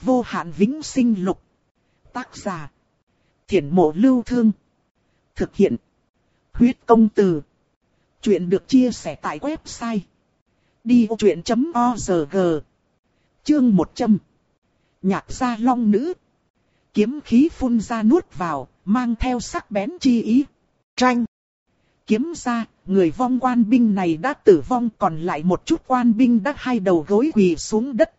Vô hạn vĩnh sinh lục. Tác giả. Thiển mộ lưu thương. Thực hiện. Huyết công từ. Chuyện được chia sẻ tại website. Đi vô chuyện.org Chương 100 Nhạc gia long nữ Kiếm khí phun ra nuốt vào, mang theo sắc bén chi ý. Tranh Kiếm ra, người vong quan binh này đã tử vong còn lại một chút quan binh đã hai đầu gối quỳ xuống đất.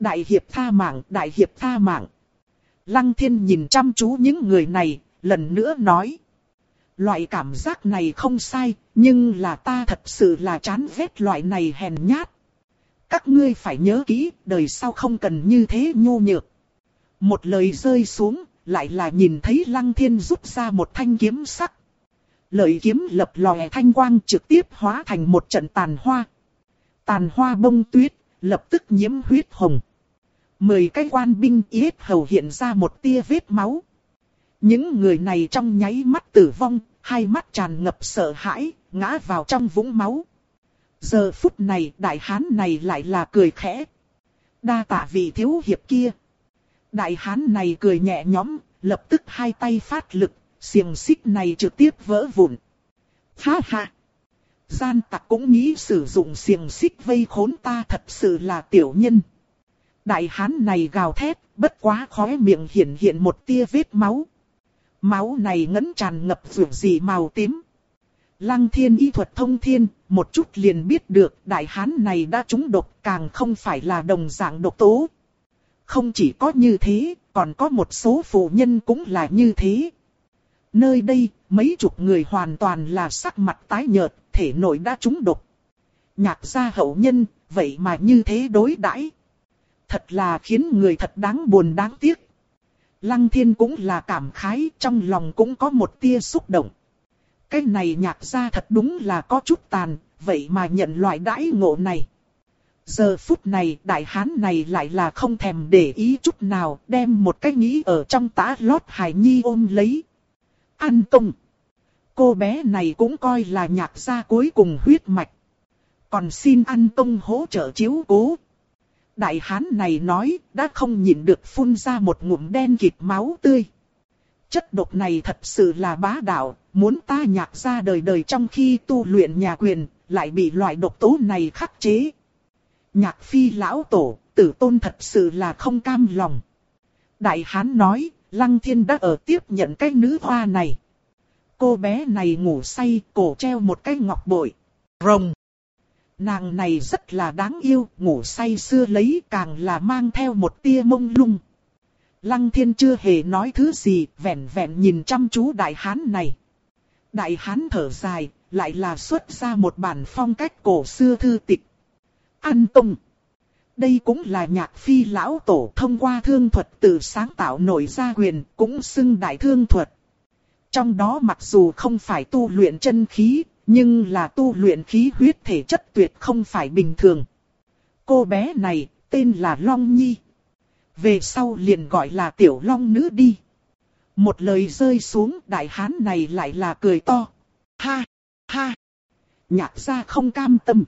Đại hiệp tha mạng, đại hiệp tha mạng. Lăng thiên nhìn chăm chú những người này, lần nữa nói. Loại cảm giác này không sai, nhưng là ta thật sự là chán ghét loại này hèn nhát. Các ngươi phải nhớ kỹ, đời sau không cần như thế nhu nhược. Một lời rơi xuống, lại là nhìn thấy lăng thiên rút ra một thanh kiếm sắc. Lợi kiếm lập lòe thanh quang trực tiếp hóa thành một trận tàn hoa. Tàn hoa bông tuyết, lập tức nhiễm huyết hồng. Mười cái quan binh yết hầu hiện ra một tia vết máu. Những người này trong nháy mắt tử vong, hai mắt tràn ngập sợ hãi, ngã vào trong vũng máu. Giờ phút này đại hán này lại là cười khẽ. Đa tạ vị thiếu hiệp kia. Đại hán này cười nhẹ nhõm, lập tức hai tay phát lực, xiềng xích này trực tiếp vỡ vụn. Ha ha! Gian tặc cũng nghĩ sử dụng xiềng xích vây khốn ta thật sự là tiểu nhân. Đại hán này gào thét, bất quá khóe miệng hiện hiện một tia vết máu. Máu này ngấn tràn ngập vượt gì màu tím. Lăng thiên y thuật thông thiên, một chút liền biết được đại hán này đã trúng độc càng không phải là đồng dạng độc tố. Không chỉ có như thế, còn có một số phụ nhân cũng là như thế. Nơi đây, mấy chục người hoàn toàn là sắc mặt tái nhợt, thể nội đã trúng độc. Nhạc gia hậu nhân, vậy mà như thế đối đãi Thật là khiến người thật đáng buồn đáng tiếc. Lăng thiên cũng là cảm khái, trong lòng cũng có một tia xúc động. Cái này nhạc gia thật đúng là có chút tàn, vậy mà nhận loại đãi ngộ này. Giờ phút này đại hán này lại là không thèm để ý chút nào, đem một cái nghĩ ở trong tá lót hải nhi ôm lấy. An công. Cô bé này cũng coi là nhạc gia cuối cùng huyết mạch. Còn xin an công hỗ trợ chiếu cố. Đại hán này nói, đã không nhịn được phun ra một ngụm đen kịt máu tươi. Chất độc này thật sự là bá đạo, muốn ta nhạc ra đời đời trong khi tu luyện nhà quyền, lại bị loại độc tố này khắc chế. Nhạc phi lão tổ, tử tôn thật sự là không cam lòng. Đại hán nói, lăng thiên đã ở tiếp nhận cái nữ hoa này. Cô bé này ngủ say, cổ treo một cái ngọc bội. Rồng. Nàng này rất là đáng yêu, ngủ say xưa lấy càng là mang theo một tia mông lung. Lăng thiên chưa hề nói thứ gì, vẹn vẹn nhìn chăm chú đại hán này. Đại hán thở dài, lại là xuất ra một bản phong cách cổ xưa thư tịch. An Tông Đây cũng là nhạc phi lão tổ thông qua thương thuật tự sáng tạo nổi ra quyền, cũng xưng đại thương thuật. Trong đó mặc dù không phải tu luyện chân khí, nhưng là tu luyện khí huyết thể chất tuyệt không phải bình thường. Cô bé này, tên là Long Nhi. Về sau liền gọi là Tiểu Long Nữ đi. Một lời rơi xuống đại hán này lại là cười to. Ha, ha. Nhạc ra không cam tâm.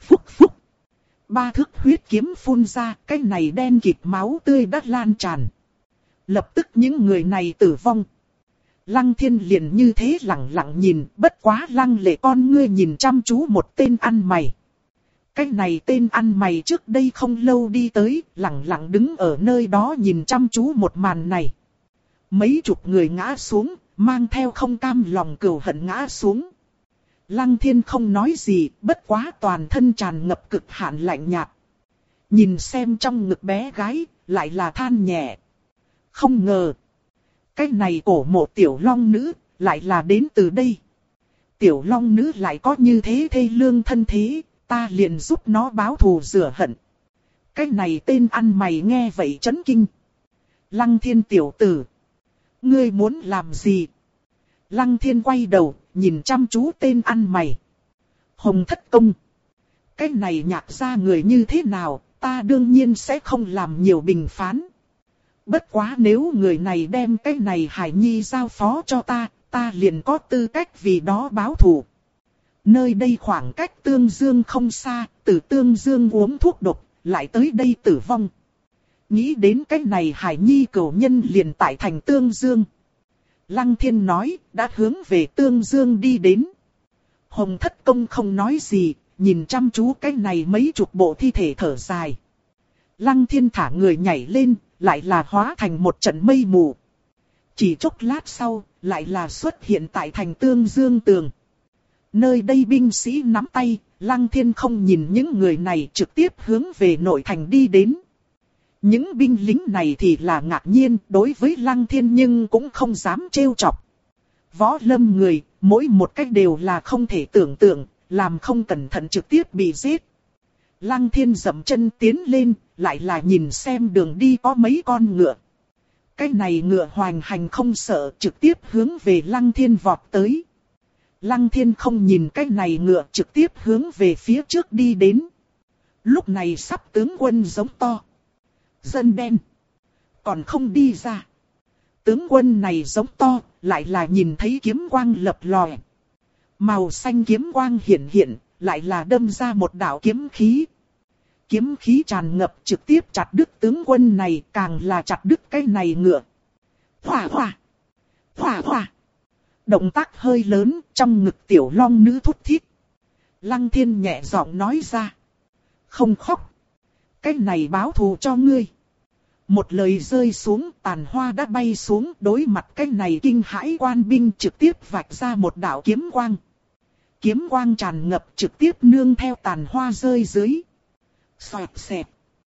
Phúc phúc. Ba thước huyết kiếm phun ra, cái này đen kịt máu tươi đắt lan tràn. Lập tức những người này tử vong. Lăng thiên liền như thế lặng lặng nhìn, bất quá lăng lệ con ngươi nhìn chăm chú một tên ăn mày. Cái này tên ăn mày trước đây không lâu đi tới, lặng lặng đứng ở nơi đó nhìn chăm chú một màn này. Mấy chục người ngã xuống, mang theo không cam lòng cừu hận ngã xuống. Lăng thiên không nói gì, bất quá toàn thân tràn ngập cực hạn lạnh nhạt. Nhìn xem trong ngực bé gái, lại là than nhẹ. Không ngờ, cái này cổ mộ tiểu long nữ, lại là đến từ đây. Tiểu long nữ lại có như thế thê lương thân thế, ta liền giúp nó báo thù rửa hận. Cái này tên ăn mày nghe vậy chấn kinh. Lăng thiên tiểu tử. Ngươi muốn làm gì? Lăng thiên quay đầu, nhìn chăm chú tên ăn mày. Hồng thất công. Cái này nhạc ra người như thế nào, ta đương nhiên sẽ không làm nhiều bình phán. Bất quá nếu người này đem cái này Hải Nhi giao phó cho ta, ta liền có tư cách vì đó báo thù. Nơi đây khoảng cách tương dương không xa, từ tương dương uống thuốc độc, lại tới đây tử vong. nghĩ đến cái này hải nhi cầu nhân liền tại thành Tương Dương. Lăng thiên nói, đã hướng về Tương Dương đi đến. Hồng thất công không nói gì, nhìn chăm chú cái này mấy chục bộ thi thể thở dài. Lăng thiên thả người nhảy lên, lại là hóa thành một trận mây mù. Chỉ chốc lát sau, lại là xuất hiện tại thành tương dương tường. Nơi đây binh sĩ nắm tay, lăng thiên không nhìn những người này trực tiếp hướng về nội thành đi đến. Những binh lính này thì là ngạc nhiên đối với lăng thiên nhưng cũng không dám trêu chọc. Võ lâm người, mỗi một cách đều là không thể tưởng tượng, làm không cẩn thận trực tiếp bị giết. Lăng thiên dậm chân tiến lên, lại là nhìn xem đường đi có mấy con ngựa. Cái này ngựa hoành hành không sợ trực tiếp hướng về lăng thiên vọt tới. Lăng thiên không nhìn cái này ngựa trực tiếp hướng về phía trước đi đến. Lúc này sắp tướng quân giống to. Dân đen. Còn không đi ra. Tướng quân này giống to, lại là nhìn thấy kiếm quang lập lòe. Màu xanh kiếm quang hiện hiện, lại là đâm ra một đạo kiếm khí. Kiếm khí tràn ngập trực tiếp chặt đứt tướng quân này, càng là chặt đứt cái này ngựa. Hỏa hỏa! Hỏa hỏa! Động tác hơi lớn, trong ngực tiểu long nữ thút thít. Lăng thiên nhẹ giọng nói ra. Không khóc. Cái này báo thù cho ngươi. Một lời rơi xuống, tàn hoa đã bay xuống, đối mặt cái này kinh hãi quan binh trực tiếp vạch ra một đạo kiếm quang. Kiếm quang tràn ngập trực tiếp nương theo tàn hoa rơi dưới. Xoẹt xẹt,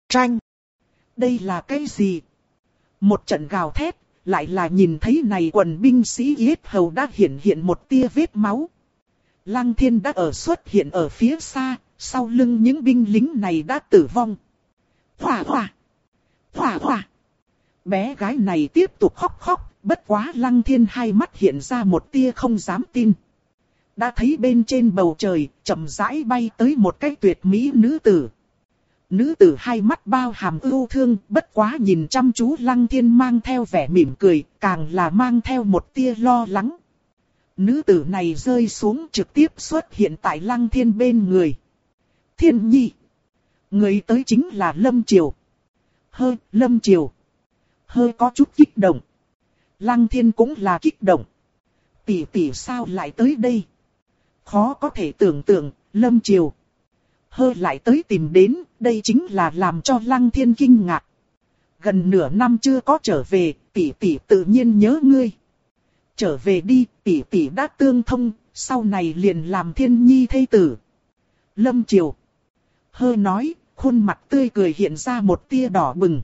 tranh. Đây là cái gì? Một trận gào thét, lại là nhìn thấy này quần binh sĩ yết hầu đã hiện hiện một tia vết máu. Lăng thiên đã ở xuất hiện ở phía xa, sau lưng những binh lính này đã tử vong. Hòa hòa! Hòa hòa! Bé gái này tiếp tục khóc khóc, bất quá lăng thiên hai mắt hiện ra một tia không dám tin. Đã thấy bên trên bầu trời, chậm rãi bay tới một cái tuyệt mỹ nữ tử. Nữ tử hai mắt bao hàm ưu thương, bất quá nhìn chăm chú lăng thiên mang theo vẻ mỉm cười, càng là mang theo một tia lo lắng. Nữ tử này rơi xuống trực tiếp xuất hiện tại lăng thiên bên người. Thiên nhi. Người tới chính là Lâm Triều. Hơi, Lâm Triều. Hơi có chút kích động. Lăng thiên cũng là kích động. Tỷ tỷ sao lại tới đây? Khó có thể tưởng tượng, Lâm Triều hơ lại tới tìm đến, đây chính là làm cho Lăng Thiên kinh ngạc. Gần nửa năm chưa có trở về, tỷ tỷ tự nhiên nhớ ngươi. Trở về đi, tỷ tỷ đã tương thông, sau này liền làm thiên nhi thây tử. Lâm Triều. Hơ nói, khuôn mặt tươi cười hiện ra một tia đỏ bừng.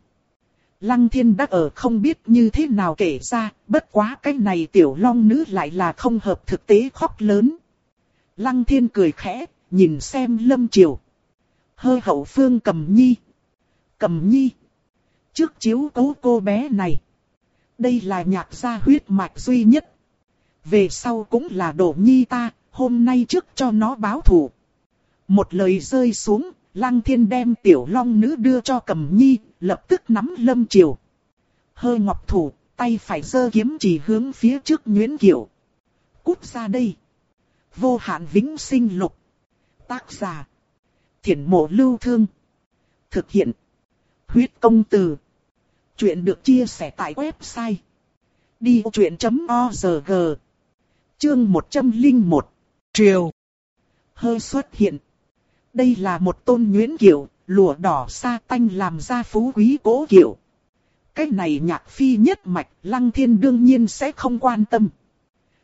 Lăng thiên đã ở không biết như thế nào kể ra, bất quá cái này tiểu long nữ lại là không hợp thực tế khóc lớn. Lăng thiên cười khẽ, nhìn xem lâm triều. Hơ hậu phương cầm nhi. Cầm nhi. Trước chiếu cấu cô bé này. Đây là nhạc gia huyết mạch duy nhất. Về sau cũng là đổ nhi ta, hôm nay trước cho nó báo thù. Một lời rơi xuống, lăng thiên đem tiểu long nữ đưa cho cầm nhi, lập tức nắm lâm triều. Hơ ngọc thủ, tay phải giơ kiếm chỉ hướng phía trước Nguyễn Kiều. Cút ra đây. Vô hạn vĩnh sinh lục. Tác giả. Thiển mộ lưu thương. Thực hiện. Huyết công từ. Chuyện được chia sẻ tại website. Đi truyện.org Chương 101 Triều Hơi xuất hiện. Đây là một tôn nguyễn kiểu, lụa đỏ sa tanh làm ra phú quý cố kiểu. Cái này nhạc phi nhất mạch, Lăng Thiên đương nhiên sẽ không quan tâm.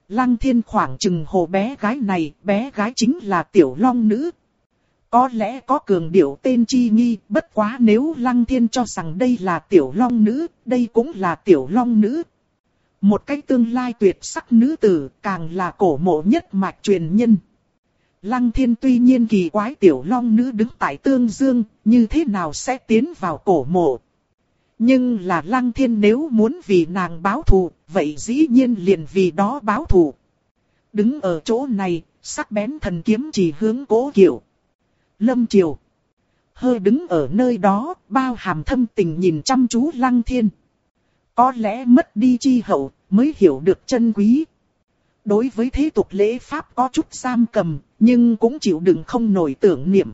Lăng thiên khoảng chừng hồ bé gái này, bé gái chính là tiểu long nữ. Có lẽ có cường điệu tên chi nghi, bất quá nếu lăng thiên cho rằng đây là tiểu long nữ, đây cũng là tiểu long nữ. Một cái tương lai tuyệt sắc nữ tử, càng là cổ mộ nhất mạch truyền nhân. Lăng thiên tuy nhiên kỳ quái tiểu long nữ đứng tại tương dương, như thế nào sẽ tiến vào cổ mộ. Nhưng là lăng thiên nếu muốn vì nàng báo thù, vậy dĩ nhiên liền vì đó báo thù. Đứng ở chỗ này, sắc bén thần kiếm chỉ hướng cố kiểu. Lâm Triều. Hơi đứng ở nơi đó, bao hàm thâm tình nhìn chăm chú lăng thiên. Có lẽ mất đi chi hậu, mới hiểu được chân quý. Đối với thế tục lễ pháp có chút giam cầm, nhưng cũng chịu đựng không nổi tưởng niệm.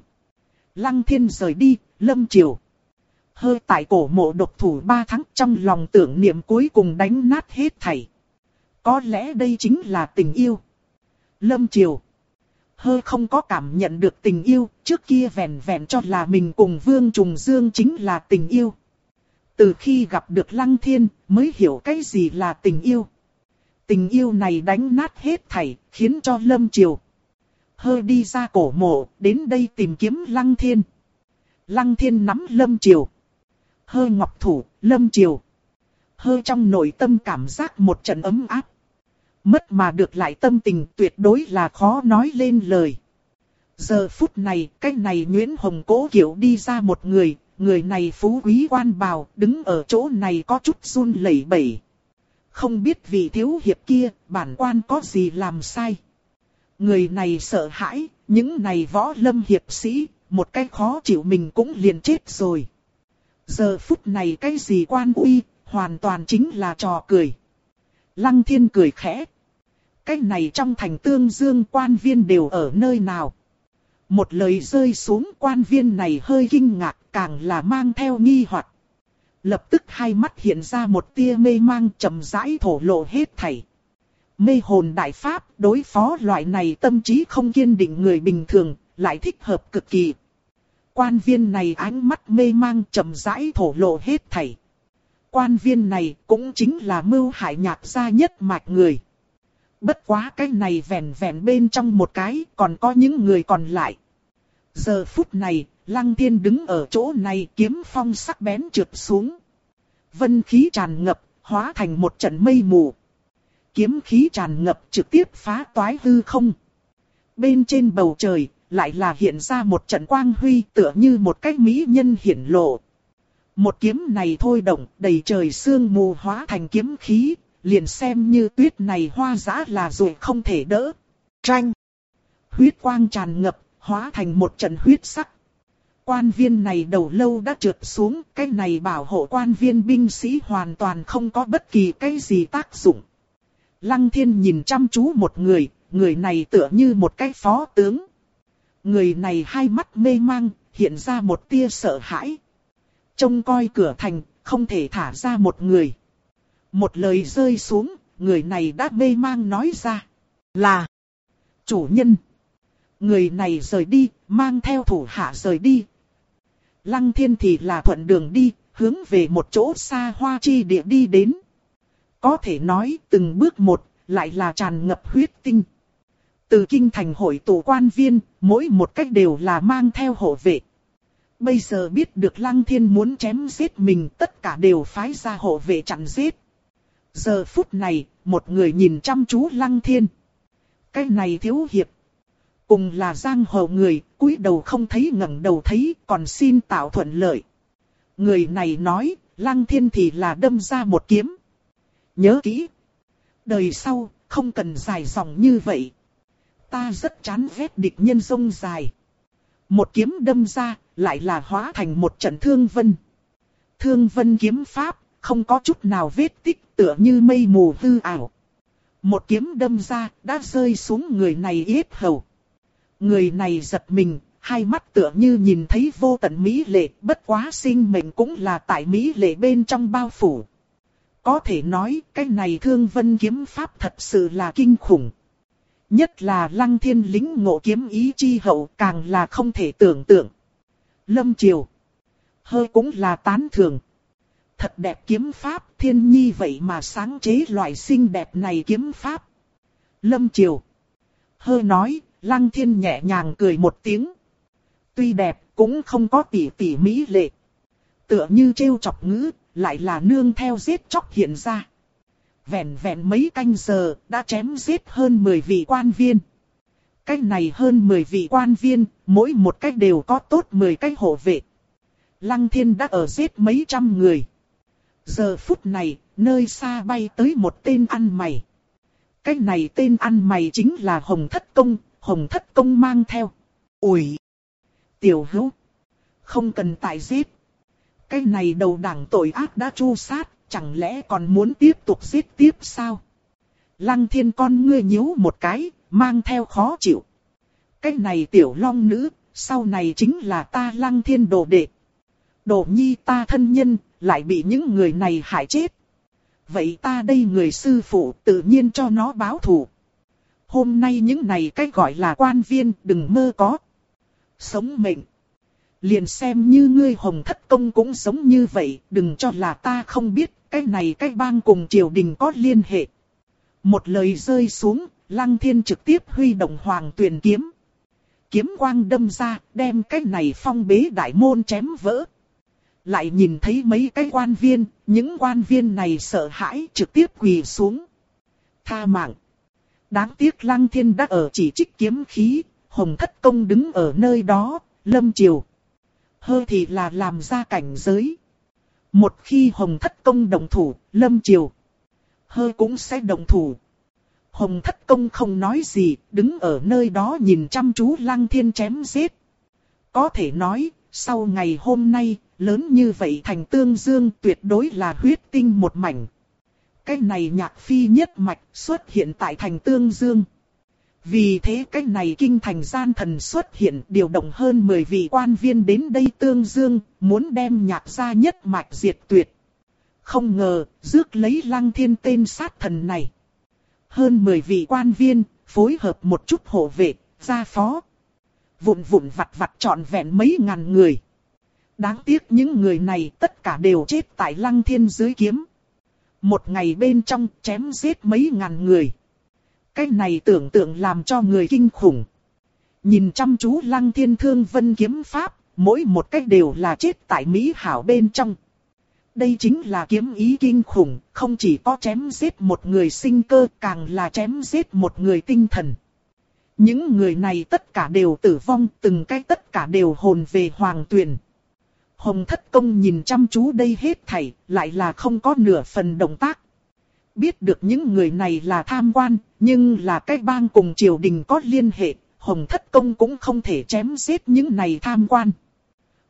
Lăng thiên rời đi, lâm triều hơi tại cổ mộ độc thủ ba tháng trong lòng tưởng niệm cuối cùng đánh nát hết thảy. Có lẽ đây chính là tình yêu. Lâm Triều. Hơi không có cảm nhận được tình yêu, trước kia vẹn vẹn cho là mình cùng Vương Trùng Dương chính là tình yêu. Từ khi gặp được Lăng Thiên, mới hiểu cái gì là tình yêu. Tình yêu này đánh nát hết thảy, khiến cho Lâm Triều. Hơi đi ra cổ mộ, đến đây tìm kiếm Lăng Thiên. Lăng Thiên nắm Lâm Triều hơ ngọc thủ, Lâm Triều. Hơi trong nội tâm cảm giác một trận ấm áp. Mất mà được lại tâm tình tuyệt đối là khó nói lên lời. Giờ phút này, cái này Nguyễn Hồng Cố kiểu đi ra một người, người này phú quý quan bào, đứng ở chỗ này có chút run lẩy bẩy. Không biết vị thiếu hiệp kia, bản quan có gì làm sai. Người này sợ hãi, những này võ lâm hiệp sĩ, một cái khó chịu mình cũng liền chết rồi. Giờ phút này cái gì quan uy, hoàn toàn chính là trò cười. Lăng thiên cười khẽ. Cái này trong thành tương dương quan viên đều ở nơi nào. Một lời rơi xuống quan viên này hơi kinh ngạc càng là mang theo nghi hoặc. Lập tức hai mắt hiện ra một tia mê mang trầm rãi thổ lộ hết thảy. Mê hồn đại pháp đối phó loại này tâm trí không kiên định người bình thường, lại thích hợp cực kỳ. Quan viên này ánh mắt mê mang chậm rãi thổ lộ hết thảy. Quan viên này cũng chính là mưu hại nhạc gia nhất mạch người. Bất quá cái này vẹn vẹn bên trong một cái, còn có những người còn lại. Giờ phút này, Lăng Thiên đứng ở chỗ này kiếm phong sắc bén trượt xuống. Vân khí tràn ngập, hóa thành một trận mây mù. Kiếm khí tràn ngập trực tiếp phá toái hư không. Bên trên bầu trời, lại là hiện ra một trận quang huy tựa như một cái mỹ nhân hiển lộ. Một kiếm này thôi động, đầy trời sương mù hóa thành kiếm khí, liền xem như tuyết này hoa giã là rồi không thể đỡ. Tranh. Huyết quang tràn ngập, hóa thành một trận huyết sắc. Quan viên này đầu lâu đã trượt xuống, cái này bảo hộ quan viên binh sĩ hoàn toàn không có bất kỳ cái gì tác dụng. Lăng thiên nhìn chăm chú một người, người này tựa như một cái phó tướng. Người này hai mắt mê mang, hiện ra một tia sợ hãi. Trông coi cửa thành, không thể thả ra một người. Một lời rơi xuống, người này đã mê mang nói ra. Là chủ nhân. Người này rời đi, mang theo thủ hạ rời đi. Lăng thiên thì là thuận đường đi, hướng về một chỗ xa hoa chi địa đi đến. Có thể nói từng bước một, lại là tràn ngập huyết tinh. Từ kinh thành hội tụ quan viên, mỗi một cách đều là mang theo hộ vệ. Bây giờ biết được Lăng Thiên muốn chém giết mình tất cả đều phái ra hộ vệ chặn giết. Giờ phút này, một người nhìn chăm chú Lăng Thiên. Cái này thiếu hiệp. Cùng là giang hồ người, cúi đầu không thấy ngẩng đầu thấy, còn xin tạo thuận lợi. Người này nói, Lăng Thiên thì là đâm ra một kiếm. Nhớ kỹ. Đời sau, không cần dài dòng như vậy. Ta rất chán ghét địch nhân sông dài. Một kiếm đâm ra, lại là hóa thành một trận thương vân. Thương vân kiếm pháp, không có chút nào vết tích tựa như mây mù hư ảo. Một kiếm đâm ra, đã rơi xuống người này yết hầu. Người này giật mình, hai mắt tựa như nhìn thấy vô tận mỹ lệ, bất quá sinh mệnh cũng là tại mỹ lệ bên trong bao phủ. Có thể nói, cái này thương vân kiếm pháp thật sự là kinh khủng. Nhất là lăng thiên lính ngộ kiếm ý chi hậu càng là không thể tưởng tượng. Lâm Triều. Hơi cũng là tán thường. Thật đẹp kiếm pháp thiên nhi vậy mà sáng chế loại xinh đẹp này kiếm pháp. Lâm Triều. Hơi nói, lăng thiên nhẹ nhàng cười một tiếng. Tuy đẹp cũng không có tỉ tỉ mỹ lệ. Tựa như trêu chọc ngữ, lại là nương theo giết chóc hiện ra. Vẹn vẹn mấy canh giờ, đã chém giết hơn 10 vị quan viên. Cách này hơn 10 vị quan viên, mỗi một cách đều có tốt 10 cách hộ vệ. Lăng thiên đã ở giết mấy trăm người. Giờ phút này, nơi xa bay tới một tên ăn mày. cách này tên ăn mày chính là Hồng Thất Công, Hồng Thất Công mang theo. Ủi! Tiểu hữu! Không cần tại giết. Cái này đầu đảng tội ác đã chu sát, chẳng lẽ còn muốn tiếp tục giết tiếp sao? Lăng thiên con ngươi nhíu một cái, mang theo khó chịu. Cái này tiểu long nữ, sau này chính là ta lăng thiên đồ đệ. Đồ nhi ta thân nhân, lại bị những người này hại chết. Vậy ta đây người sư phụ tự nhiên cho nó báo thù. Hôm nay những này cách gọi là quan viên đừng mơ có. Sống mệnh. Liền xem như ngươi hồng thất công cũng sống như vậy, đừng cho là ta không biết, cái này cái bang cùng triều đình có liên hệ. Một lời rơi xuống, lăng thiên trực tiếp huy động hoàng tuyển kiếm. Kiếm quang đâm ra, đem cái này phong bế đại môn chém vỡ. Lại nhìn thấy mấy cái quan viên, những quan viên này sợ hãi trực tiếp quỳ xuống. Tha mạng. Đáng tiếc lăng thiên đã ở chỉ trích kiếm khí, hồng thất công đứng ở nơi đó, lâm triều. Hơi thì là làm ra cảnh giới. Một khi hồng thất công đồng thủ, lâm triều. Hơi cũng sẽ đồng thủ. Hồng thất công không nói gì, đứng ở nơi đó nhìn chăm chú lăng thiên chém giết. Có thể nói, sau ngày hôm nay, lớn như vậy thành tương dương tuyệt đối là huyết tinh một mảnh. Cái này nhạc phi nhất mạch xuất hiện tại thành tương dương. Vì thế cách này kinh thành gian thần xuất hiện điều động hơn 10 vị quan viên đến đây tương dương, muốn đem nhạc gia nhất mạch diệt tuyệt. Không ngờ, rước lấy lăng thiên tên sát thần này. Hơn 10 vị quan viên, phối hợp một chút hộ vệ, gia phó. Vụn vụn vặt vặt trọn vẹn mấy ngàn người. Đáng tiếc những người này tất cả đều chết tại lăng thiên dưới kiếm. Một ngày bên trong chém giết mấy ngàn người. Cái này tưởng tượng làm cho người kinh khủng. Nhìn chăm chú lăng thiên thương vân kiếm pháp, mỗi một cách đều là chết tại Mỹ hảo bên trong. Đây chính là kiếm ý kinh khủng, không chỉ có chém giết một người sinh cơ, càng là chém giết một người tinh thần. Những người này tất cả đều tử vong, từng cái tất cả đều hồn về hoàng tuyền. Hồng thất công nhìn chăm chú đây hết thảy, lại là không có nửa phần động tác. Biết được những người này là tham quan, nhưng là cái bang cùng triều đình có liên hệ, Hồng thất công cũng không thể chém giết những này tham quan.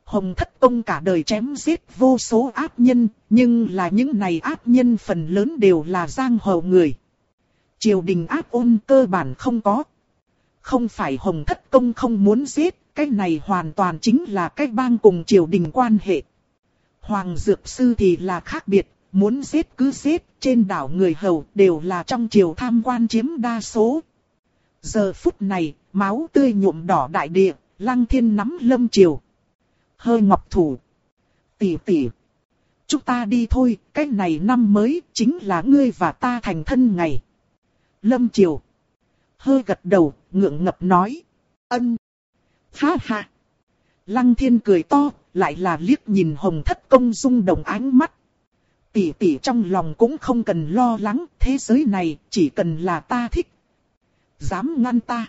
Hồng thất công cả đời chém giết vô số ác nhân, nhưng là những này ác nhân phần lớn đều là giang hồ người. Triều đình ác ôn cơ bản không có. Không phải hồng thất công không muốn giết, cái này hoàn toàn chính là cái bang cùng triều đình quan hệ. Hoàng Dược Sư thì là khác biệt, muốn giết cứ giết, trên đảo người hầu đều là trong triều tham quan chiếm đa số. Giờ phút này, máu tươi nhuộm đỏ đại địa, lăng thiên nắm lâm triều. Hơi ngọc thủ. Tỷ tỷ. Chúng ta đi thôi, cái này năm mới chính là ngươi và ta thành thân ngày. Lâm triều. Hơi gật đầu, ngượng ngập nói. Ân. Ha ha. Lăng thiên cười to, lại là liếc nhìn hồng thất công dung đồng ánh mắt. Tỷ tỷ trong lòng cũng không cần lo lắng, thế giới này chỉ cần là ta thích. Dám ngăn ta.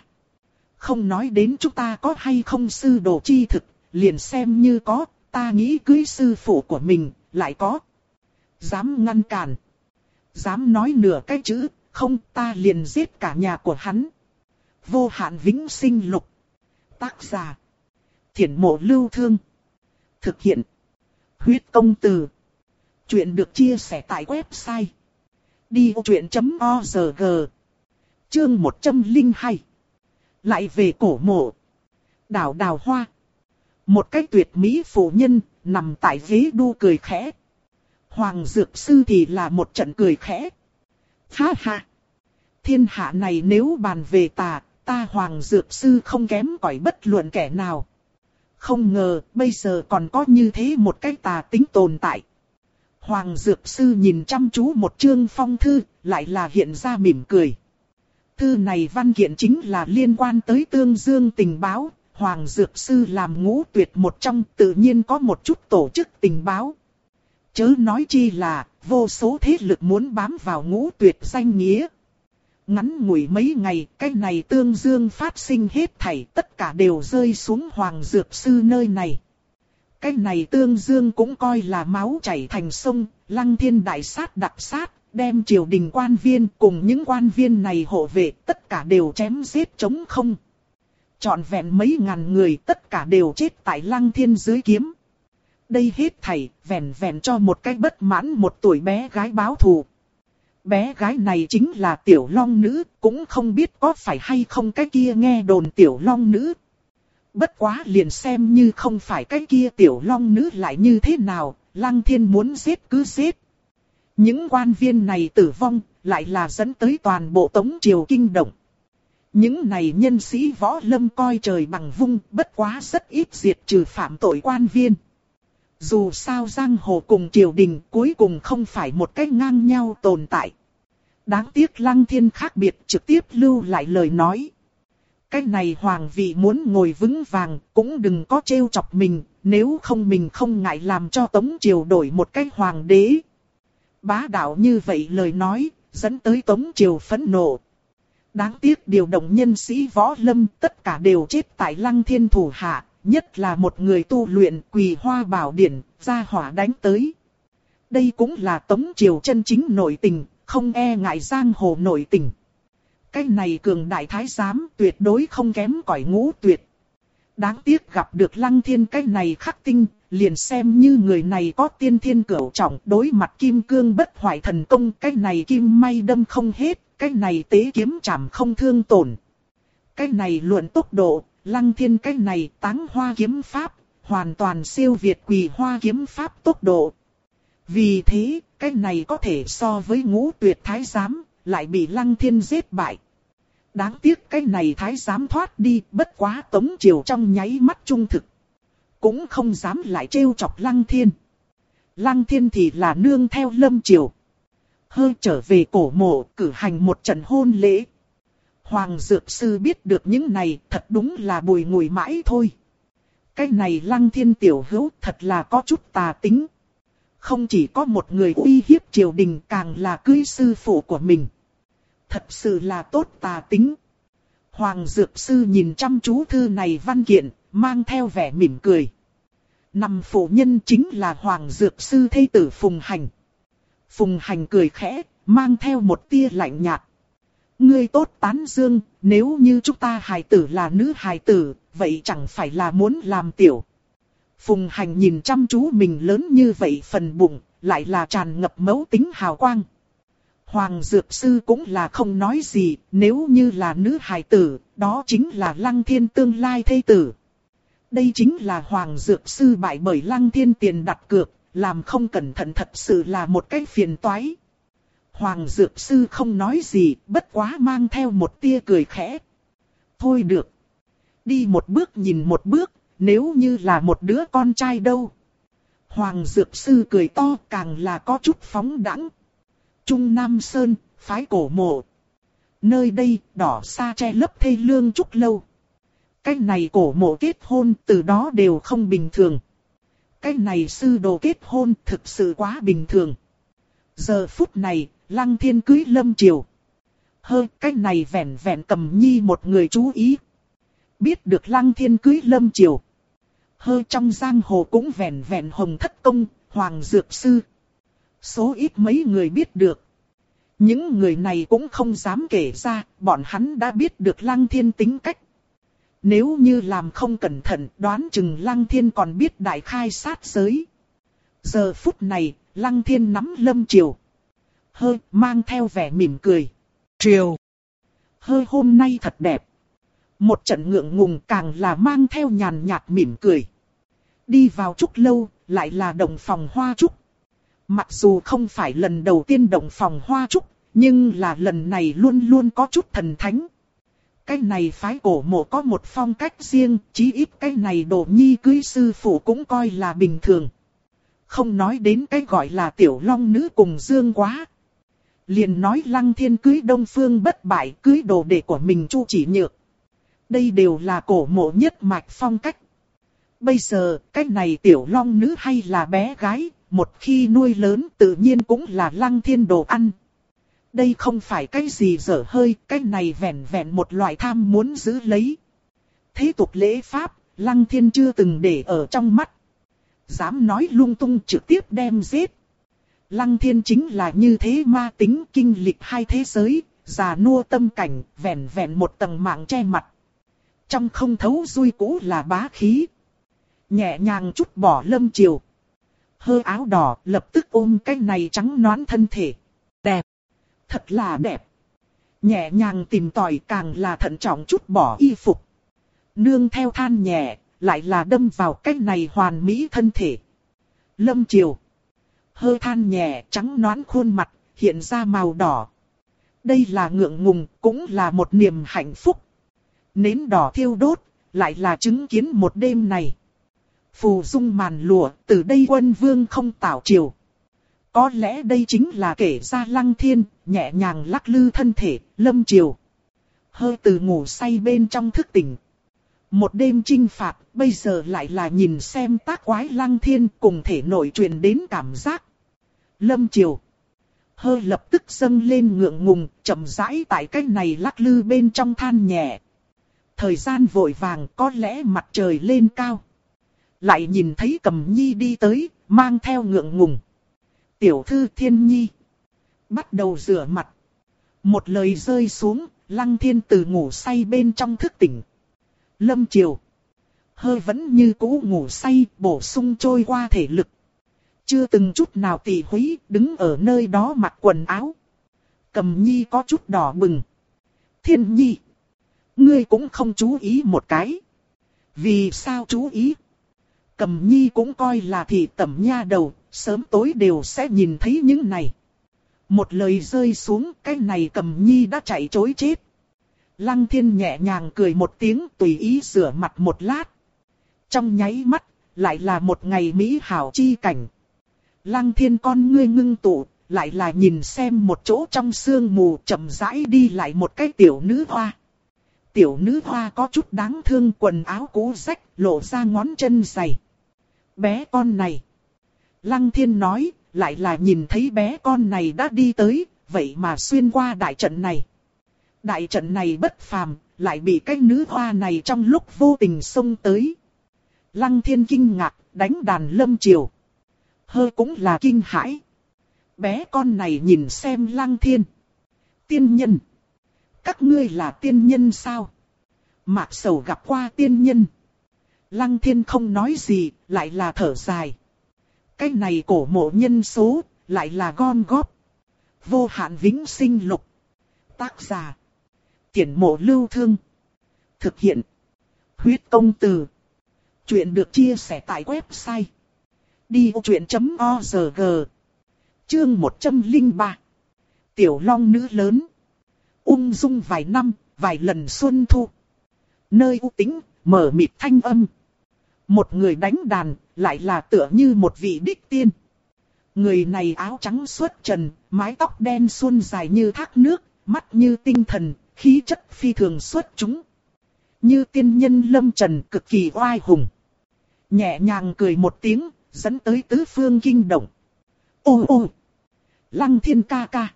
Không nói đến chúng ta có hay không sư đồ chi thực, liền xem như có, ta nghĩ cưới sư phụ của mình, lại có. Dám ngăn cản. Dám nói nửa cái chữ, không ta liền giết cả nhà của hắn. Vô hạn vĩnh sinh lục. Tác giả. Thiển mộ lưu thương. Thực hiện. Huyết công từ. Chuyện được chia sẻ tại website. Đi vô chuyện.org Chương 102 Lại về cổ mộ. Đảo đào hoa. Một cái tuyệt mỹ phụ nhân, nằm tại ghế đu cười khẽ. Hoàng Dược Sư thì là một trận cười khẽ. Ha ha! Thiên hạ này nếu bàn về tà, ta Hoàng Dược Sư không kém cỏi bất luận kẻ nào. Không ngờ, bây giờ còn có như thế một cái tà tính tồn tại. Hoàng Dược Sư nhìn chăm chú một chương phong thư, lại là hiện ra mỉm cười. Thư này văn kiện chính là liên quan tới tương dương tình báo, Hoàng Dược Sư làm ngũ tuyệt một trong tự nhiên có một chút tổ chức tình báo. Chớ nói chi là, vô số thế lực muốn bám vào ngũ tuyệt danh nghĩa. Ngắn ngủi mấy ngày, cái này tương dương phát sinh hết thảy, tất cả đều rơi xuống Hoàng Dược Sư nơi này. Cái này tương dương cũng coi là máu chảy thành sông, lăng thiên đại sát đặc sát, đem triều đình quan viên cùng những quan viên này hộ vệ tất cả đều chém giết chống không. Chọn vẹn mấy ngàn người tất cả đều chết tại lăng thiên dưới kiếm. Đây hết thảy, vẹn vẹn cho một cái bất mãn một tuổi bé gái báo thù. Bé gái này chính là tiểu long nữ, cũng không biết có phải hay không cái kia nghe đồn tiểu long nữ. Bất quá liền xem như không phải cái kia tiểu long nữ lại như thế nào, lăng thiên muốn giết cứ giết. Những quan viên này tử vong, lại là dẫn tới toàn bộ tống triều kinh động. Những này nhân sĩ võ lâm coi trời bằng vung, bất quá rất ít diệt trừ phạm tội quan viên. Dù sao giang hồ cùng triều đình cuối cùng không phải một cách ngang nhau tồn tại. Đáng tiếc lăng thiên khác biệt trực tiếp lưu lại lời nói. Cái này hoàng vị muốn ngồi vững vàng cũng đừng có trêu chọc mình, nếu không mình không ngại làm cho Tống Triều đổi một cái hoàng đế. Bá đạo như vậy lời nói, dẫn tới Tống Triều phẫn nộ. Đáng tiếc điều động nhân sĩ võ lâm tất cả đều chết tại lăng thiên thủ hạ, nhất là một người tu luyện quỳ hoa bảo điển, ra hỏa đánh tới. Đây cũng là Tống Triều chân chính nội tình, không e ngại giang hồ nội tình. Cái này cường đại thái giám tuyệt đối không kém cỏi ngũ tuyệt. Đáng tiếc gặp được lăng thiên cái này khắc tinh, liền xem như người này có tiên thiên cửu trọng đối mặt kim cương bất hoại thần công cái này kim may đâm không hết, cái này tế kiếm chảm không thương tổn. Cái này luận tốc độ, lăng thiên cái này táng hoa kiếm pháp, hoàn toàn siêu việt quỳ hoa kiếm pháp tốc độ. Vì thế, cái này có thể so với ngũ tuyệt thái giám, lại bị lăng thiên giết bại. Đáng tiếc cái này thái giám thoát đi, bất quá tống triều trong nháy mắt trung thực. Cũng không dám lại trêu chọc lăng thiên. Lăng thiên thì là nương theo lâm triều. Hơi trở về cổ mộ, cử hành một trận hôn lễ. Hoàng Dược Sư biết được những này, thật đúng là bùi ngùi mãi thôi. Cái này lăng thiên tiểu hữu thật là có chút tà tính. Không chỉ có một người uy hiếp triều đình càng là cưới sư phụ của mình thật sự là tốt tà tính. Hoàng Dược Sư nhìn chăm chú thư này văn kiện, mang theo vẻ mỉm cười. Nằm phụ nhân chính là Hoàng Dược Sư Thây tử Phùng Hành. Phùng Hành cười khẽ, mang theo một tia lạnh nhạt. Ngươi tốt tán dương, nếu như chúng ta hài tử là nữ hài tử, vậy chẳng phải là muốn làm tiểu. Phùng Hành nhìn chăm chú mình lớn như vậy phần bụng, lại là tràn ngập mẫu tính hào quang. Hoàng Dược Sư cũng là không nói gì, nếu như là nữ hài tử, đó chính là Lăng Thiên tương lai thê tử. Đây chính là Hoàng Dược Sư bại bởi Lăng Thiên tiền đặt cược, làm không cẩn thận thật sự là một cái phiền toái. Hoàng Dược Sư không nói gì, bất quá mang theo một tia cười khẽ. Thôi được. Đi một bước nhìn một bước, nếu như là một đứa con trai đâu. Hoàng Dược Sư cười to càng là có chút phóng đẳng. Trung Nam Sơn, phái cổ mộ. Nơi đây, đỏ xa che lấp thê lương trúc lâu. Cái này cổ mộ kết hôn từ đó đều không bình thường. Cái này sư đồ kết hôn thực sự quá bình thường. Giờ phút này, Lăng Thiên cưới Lâm Triều. Hơi cái này vẹn vẹn cầm nhi một người chú ý. Biết được Lăng Thiên cưới Lâm Triều. Hơi trong giang hồ cũng vẹn vẹn hồng thất công, hoàng dược sư. Số ít mấy người biết được. Những người này cũng không dám kể ra, bọn hắn đã biết được lăng thiên tính cách. Nếu như làm không cẩn thận, đoán chừng lăng thiên còn biết đại khai sát giới. Giờ phút này, lăng thiên nắm lâm triều. Hơi mang theo vẻ mỉm cười. Triều. Hơi hôm nay thật đẹp. Một trận ngượng ngùng càng là mang theo nhàn nhạt mỉm cười. Đi vào trúc lâu, lại là đồng phòng hoa trúc. Mặc dù không phải lần đầu tiên động phòng hoa trúc, nhưng là lần này luôn luôn có chút thần thánh. Cái này phái cổ mộ có một phong cách riêng, chí ít cái này đồ nhi cưới sư phụ cũng coi là bình thường. Không nói đến cái gọi là tiểu long nữ cùng dương quá. Liền nói lăng thiên cưới đông phương bất bại cưới đồ đệ của mình chu chỉ nhược. Đây đều là cổ mộ nhất mạch phong cách. Bây giờ, cái này tiểu long nữ hay là bé gái, một khi nuôi lớn tự nhiên cũng là lăng thiên đồ ăn. Đây không phải cái gì dở hơi, cái này vẹn vẹn một loại tham muốn giữ lấy. Thế tục lễ pháp, lăng thiên chưa từng để ở trong mắt. Dám nói lung tung trực tiếp đem giết. Lăng thiên chính là như thế ma tính kinh lịch hai thế giới, già nua tâm cảnh, vẹn vẹn một tầng mạng che mặt. Trong không thấu duy cũ là bá khí. Nhẹ nhàng chút bỏ lâm chiều hơ áo đỏ lập tức ôm cái này trắng nõn thân thể. Đẹp. Thật là đẹp. Nhẹ nhàng tìm tòi càng là thận trọng chút bỏ y phục. Nương theo than nhẹ, lại là đâm vào cách này hoàn mỹ thân thể. Lâm Triều. Hơi than nhẹ trắng nõn khuôn mặt, hiện ra màu đỏ. Đây là ngượng ngùng, cũng là một niềm hạnh phúc. Nến đỏ thiêu đốt, lại là chứng kiến một đêm này. Phù dung màn lụa, từ đây quân vương không tảo triều. Có lẽ đây chính là kể ra lăng thiên, nhẹ nhàng lắc lư thân thể, lâm triều. Hơi từ ngủ say bên trong thức tỉnh. Một đêm trinh phạt, bây giờ lại là nhìn xem tác quái lăng thiên cùng thể nội truyền đến cảm giác. Lâm triều. Hơi lập tức dâng lên ngượng ngùng, chậm rãi tại cái này lắc lư bên trong than nhẹ. Thời gian vội vàng có lẽ mặt trời lên cao. Lại nhìn thấy cầm nhi đi tới, mang theo ngượng ngùng. Tiểu thư thiên nhi. Bắt đầu rửa mặt. Một lời rơi xuống, lăng thiên từ ngủ say bên trong thức tỉnh. Lâm triều. Hơi vẫn như cũ ngủ say, bổ sung trôi qua thể lực. Chưa từng chút nào tỉ húy, đứng ở nơi đó mặc quần áo. Cầm nhi có chút đỏ bừng. Thiên nhi. Ngươi cũng không chú ý một cái. Vì sao chú ý? Cầm nhi cũng coi là thị tẩm nha đầu, sớm tối đều sẽ nhìn thấy những này. Một lời rơi xuống, cái này cầm nhi đã chạy chối chết. Lăng thiên nhẹ nhàng cười một tiếng tùy ý rửa mặt một lát. Trong nháy mắt, lại là một ngày mỹ hảo chi cảnh. Lăng thiên con ngươi ngưng tụ, lại là nhìn xem một chỗ trong sương mù chậm rãi đi lại một cái tiểu nữ hoa. Tiểu nữ hoa có chút đáng thương quần áo cũ rách, lộ ra ngón chân dày. Bé con này. Lăng thiên nói, lại là nhìn thấy bé con này đã đi tới, vậy mà xuyên qua đại trận này. Đại trận này bất phàm, lại bị cái nữ hoa này trong lúc vô tình xông tới. Lăng thiên kinh ngạc, đánh đàn lâm triều. Hơi cũng là kinh hãi. Bé con này nhìn xem lăng thiên. Tiên nhân. Các ngươi là tiên nhân sao? Mạc sầu gặp qua tiên nhân. Lăng thiên không nói gì, lại là thở dài. Cái này cổ mộ nhân số, lại là gom góp. Vô hạn vĩnh sinh lục. Tác giả. Tiển mộ lưu thương. Thực hiện. Huyết công từ. Chuyện được chia sẻ tại website. Đi vô chuyện.org Chương 103 Tiểu Long nữ lớn Ung dung vài năm, vài lần xuân thu. Nơi u tính mở mịt thanh âm. Một người đánh đàn, lại là tựa như một vị đích tiên. Người này áo trắng suốt trần, mái tóc đen suôn dài như thác nước, mắt như tinh thần, khí chất phi thường xuất chúng. Như tiên nhân lâm trần cực kỳ oai hùng. Nhẹ nhàng cười một tiếng, dẫn tới tứ phương kinh động. Ô ô! Lăng thiên ca ca!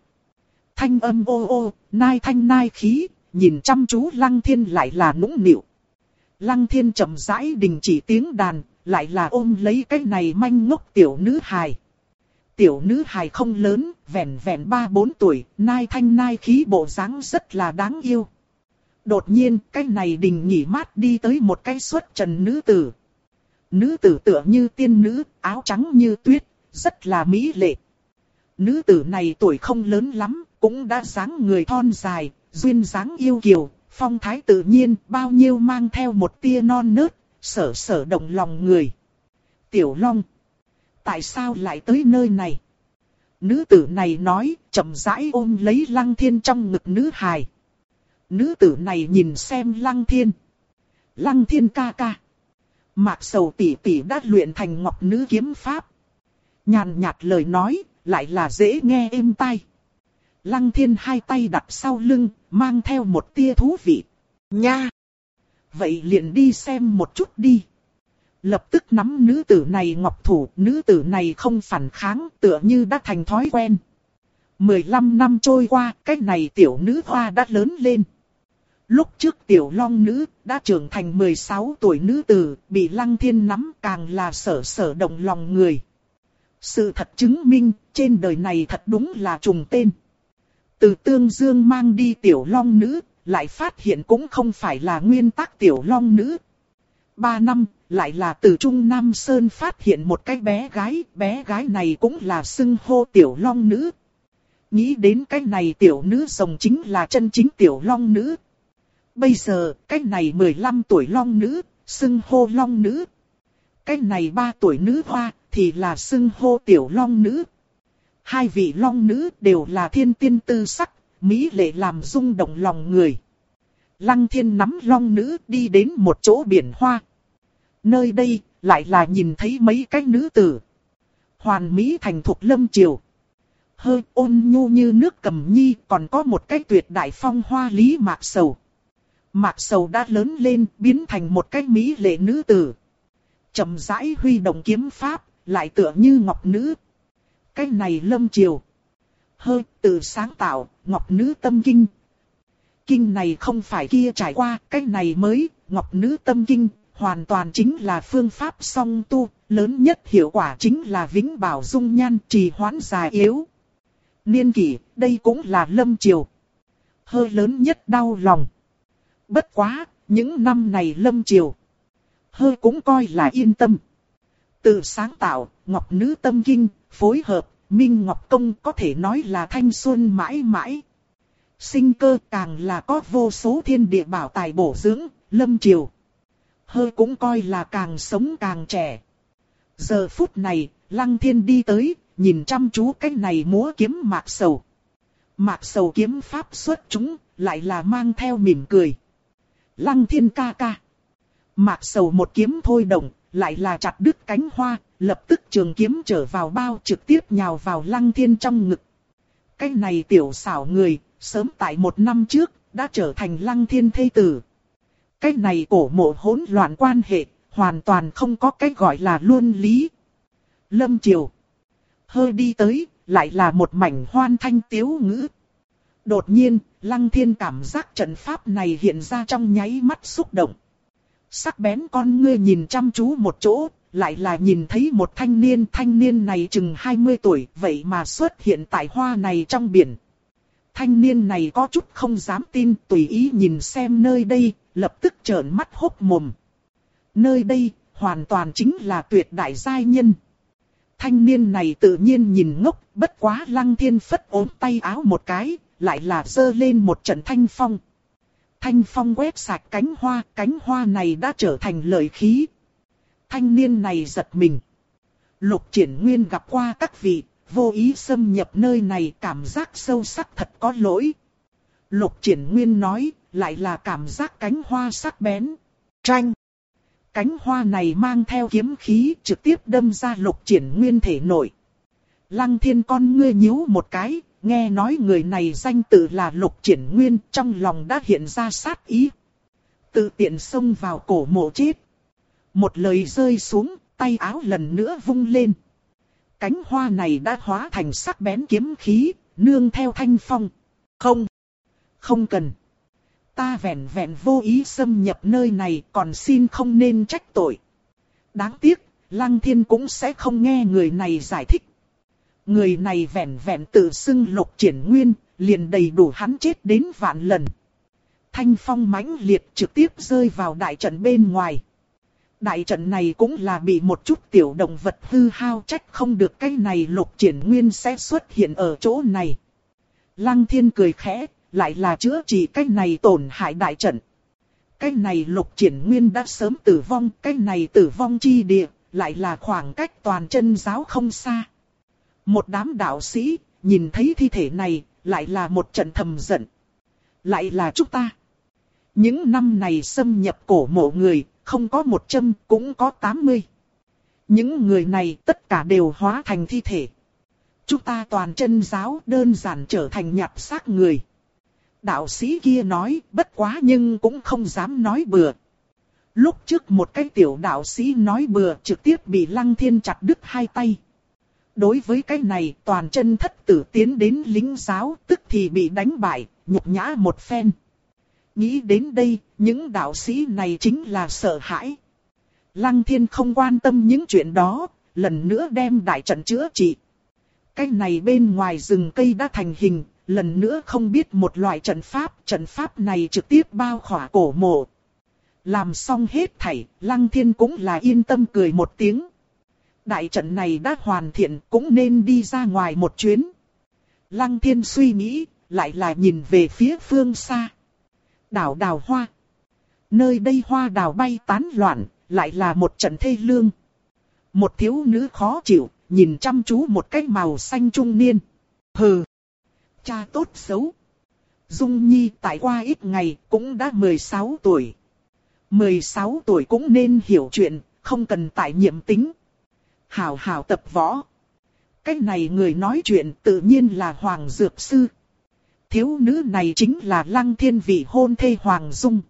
Thanh âm ô ô, nai thanh nai khí, nhìn chăm chú lăng thiên lại là nũng nịu. Lăng thiên chậm rãi đình chỉ tiếng đàn, lại là ôm lấy cái này manh ngốc tiểu nữ hài. Tiểu nữ hài không lớn, vẻn vẻn 3-4 tuổi, nai thanh nai khí bộ dáng rất là đáng yêu. Đột nhiên, cái này đình nhỉ mát đi tới một cái xuất trần nữ tử. Nữ tử tựa như tiên nữ, áo trắng như tuyết, rất là mỹ lệ. Nữ tử này tuổi không lớn lắm, cũng đã dáng người thon dài, duyên dáng yêu kiều, phong thái tự nhiên, bao nhiêu mang theo một tia non nớt, sở sở động lòng người. Tiểu Long, tại sao lại tới nơi này? Nữ tử này nói, chậm rãi ôm lấy Lăng Thiên trong ngực nữ hài. Nữ tử này nhìn xem Lăng Thiên. Lăng Thiên ca ca. Mạc sầu tỷ tỷ đã luyện thành ngọc nữ kiếm pháp. Nhàn nhạt lời nói, lại là dễ nghe êm tai. Lăng thiên hai tay đặt sau lưng, mang theo một tia thú vị. Nha! Vậy liền đi xem một chút đi. Lập tức nắm nữ tử này ngọc thủ, nữ tử này không phản kháng, tựa như đã thành thói quen. 15 năm trôi qua, cái này tiểu nữ hoa đã lớn lên. Lúc trước tiểu long nữ đã trưởng thành 16 tuổi nữ tử, bị lăng thiên nắm càng là sở sở động lòng người. Sự thật chứng minh, trên đời này thật đúng là trùng tên. Từ tương dương mang đi tiểu long nữ, lại phát hiện cũng không phải là nguyên tắc tiểu long nữ. Ba năm, lại là từ Trung Nam Sơn phát hiện một cái bé gái, bé gái này cũng là xưng hô tiểu long nữ. Nghĩ đến cái này tiểu nữ rồng chính là chân chính tiểu long nữ. Bây giờ, cái này 15 tuổi long nữ, xưng hô long nữ. Cái này 3 tuổi nữ hoa, thì là xưng hô tiểu long nữ. Hai vị long nữ đều là thiên tiên tư sắc, mỹ lệ làm rung động lòng người. Lăng thiên nắm long nữ đi đến một chỗ biển hoa. Nơi đây, lại là nhìn thấy mấy cái nữ tử. Hoàn mỹ thành thuộc lâm triều. Hơi ôn nhu như nước cầm nhi, còn có một cái tuyệt đại phong hoa lý mạc sầu. Mạc sầu đã lớn lên, biến thành một cái mỹ lệ nữ tử. chậm rãi huy động kiếm pháp, lại tựa như ngọc nữ. Cái này lâm triều. Hơi tự sáng tạo, ngọc nữ tâm kinh. Kinh này không phải kia trải qua, cái này mới, ngọc nữ tâm kinh, hoàn toàn chính là phương pháp song tu, lớn nhất hiệu quả chính là vĩnh bảo dung nhan trì hoãn già yếu. Niên kỷ, đây cũng là lâm triều. Hơi lớn nhất đau lòng. Bất quá, những năm này lâm triều. Hơi cũng coi là yên tâm. Tự sáng tạo, Ngọc Nữ Tâm Kinh, phối hợp, Minh Ngọc Công có thể nói là thanh xuân mãi mãi. Sinh cơ càng là có vô số thiên địa bảo tài bổ dưỡng, lâm triều. Hơi cũng coi là càng sống càng trẻ. Giờ phút này, Lăng Thiên đi tới, nhìn chăm chú cái này múa kiếm mạc sầu. Mạc sầu kiếm pháp xuất chúng, lại là mang theo mỉm cười. Lăng Thiên ca ca. Mạc sầu một kiếm thôi động, lại là chặt đứt cánh hoa, lập tức trường kiếm trở vào bao trực tiếp nhào vào Lăng Thiên trong ngực. Cái này tiểu xảo người, sớm tại một năm trước, đã trở thành Lăng Thiên thê tử. Cái này cổ mộ hỗn loạn quan hệ, hoàn toàn không có cái gọi là luân lý. Lâm Triều. Hơi đi tới, lại là một mảnh hoan thanh tiếu ngữ. Đột nhiên, Lăng Thiên cảm giác trận pháp này hiện ra trong nháy mắt xúc động. Sắc bén con ngươi nhìn chăm chú một chỗ, lại là nhìn thấy một thanh niên. Thanh niên này chừng 20 tuổi, vậy mà xuất hiện tại hoa này trong biển. Thanh niên này có chút không dám tin, tùy ý nhìn xem nơi đây, lập tức trợn mắt hốc mồm. Nơi đây, hoàn toàn chính là tuyệt đại giai nhân. Thanh niên này tự nhiên nhìn ngốc, bất quá lăng thiên phất ốm tay áo một cái, lại là dơ lên một trận thanh phong. Thanh phong quét sạch cánh hoa, cánh hoa này đã trở thành lợi khí. Thanh niên này giật mình. Lục triển nguyên gặp qua các vị, vô ý xâm nhập nơi này cảm giác sâu sắc thật có lỗi. Lục triển nguyên nói, lại là cảm giác cánh hoa sắc bén. Tranh. Cánh hoa này mang theo kiếm khí trực tiếp đâm ra lục triển nguyên thể nội. Lăng thiên con ngươi nhíu một cái, nghe nói người này danh tự là lục triển nguyên trong lòng đã hiện ra sát ý. Tự tiện xông vào cổ mộ chết. Một lời rơi xuống, tay áo lần nữa vung lên. Cánh hoa này đã hóa thành sắc bén kiếm khí, nương theo thanh phong. Không, không cần. Ta vẹn vẹn vô ý xâm nhập nơi này còn xin không nên trách tội. Đáng tiếc, Lăng Thiên cũng sẽ không nghe người này giải thích. Người này vẹn vẹn tự xưng lục triển nguyên, liền đầy đủ hắn chết đến vạn lần. Thanh phong mãnh liệt trực tiếp rơi vào đại trận bên ngoài. Đại trận này cũng là bị một chút tiểu động vật hư hao trách không được cái này lục triển nguyên sẽ xuất hiện ở chỗ này. Lăng thiên cười khẽ, lại là chữa trị cái này tổn hại đại trận. Cái này lục triển nguyên đã sớm tử vong, cái này tử vong chi địa, lại là khoảng cách toàn chân giáo không xa. Một đám đạo sĩ, nhìn thấy thi thể này, lại là một trận thầm giận. Lại là chúng ta. Những năm này xâm nhập cổ mộ người, không có một châm cũng có 80. Những người này tất cả đều hóa thành thi thể. Chúng ta toàn chân giáo đơn giản trở thành nhặt xác người. Đạo sĩ kia nói bất quá nhưng cũng không dám nói bừa. Lúc trước một cái tiểu đạo sĩ nói bừa trực tiếp bị lăng thiên chặt đứt hai tay. Đối với cái này toàn chân thất tử tiến đến lính giáo tức thì bị đánh bại, nhục nhã một phen. Nghĩ đến đây, những đạo sĩ này chính là sợ hãi. Lăng thiên không quan tâm những chuyện đó, lần nữa đem đại trận chữa trị. Cái này bên ngoài rừng cây đã thành hình, lần nữa không biết một loại trận pháp, trận pháp này trực tiếp bao khỏa cổ mộ. Làm xong hết thảy, Lăng Thiên cũng là yên tâm cười một tiếng. Đại trận này đã hoàn thiện cũng nên đi ra ngoài một chuyến. Lăng Thiên suy nghĩ, lại là nhìn về phía phương xa. Đảo đào hoa. Nơi đây hoa đào bay tán loạn, lại là một trận thê lương. Một thiếu nữ khó chịu, nhìn chăm chú một cái màu xanh trung niên. Hừ, cha tốt xấu. Dung Nhi tại qua ít ngày cũng đã 16 tuổi. 16 tuổi cũng nên hiểu chuyện, không cần tại nhiệm tính. Hảo hảo tập võ. Cái này người nói chuyện tự nhiên là Hoàng Dược Sư. Thiếu nữ này chính là Lăng Thiên vị hôn thê Hoàng Dung.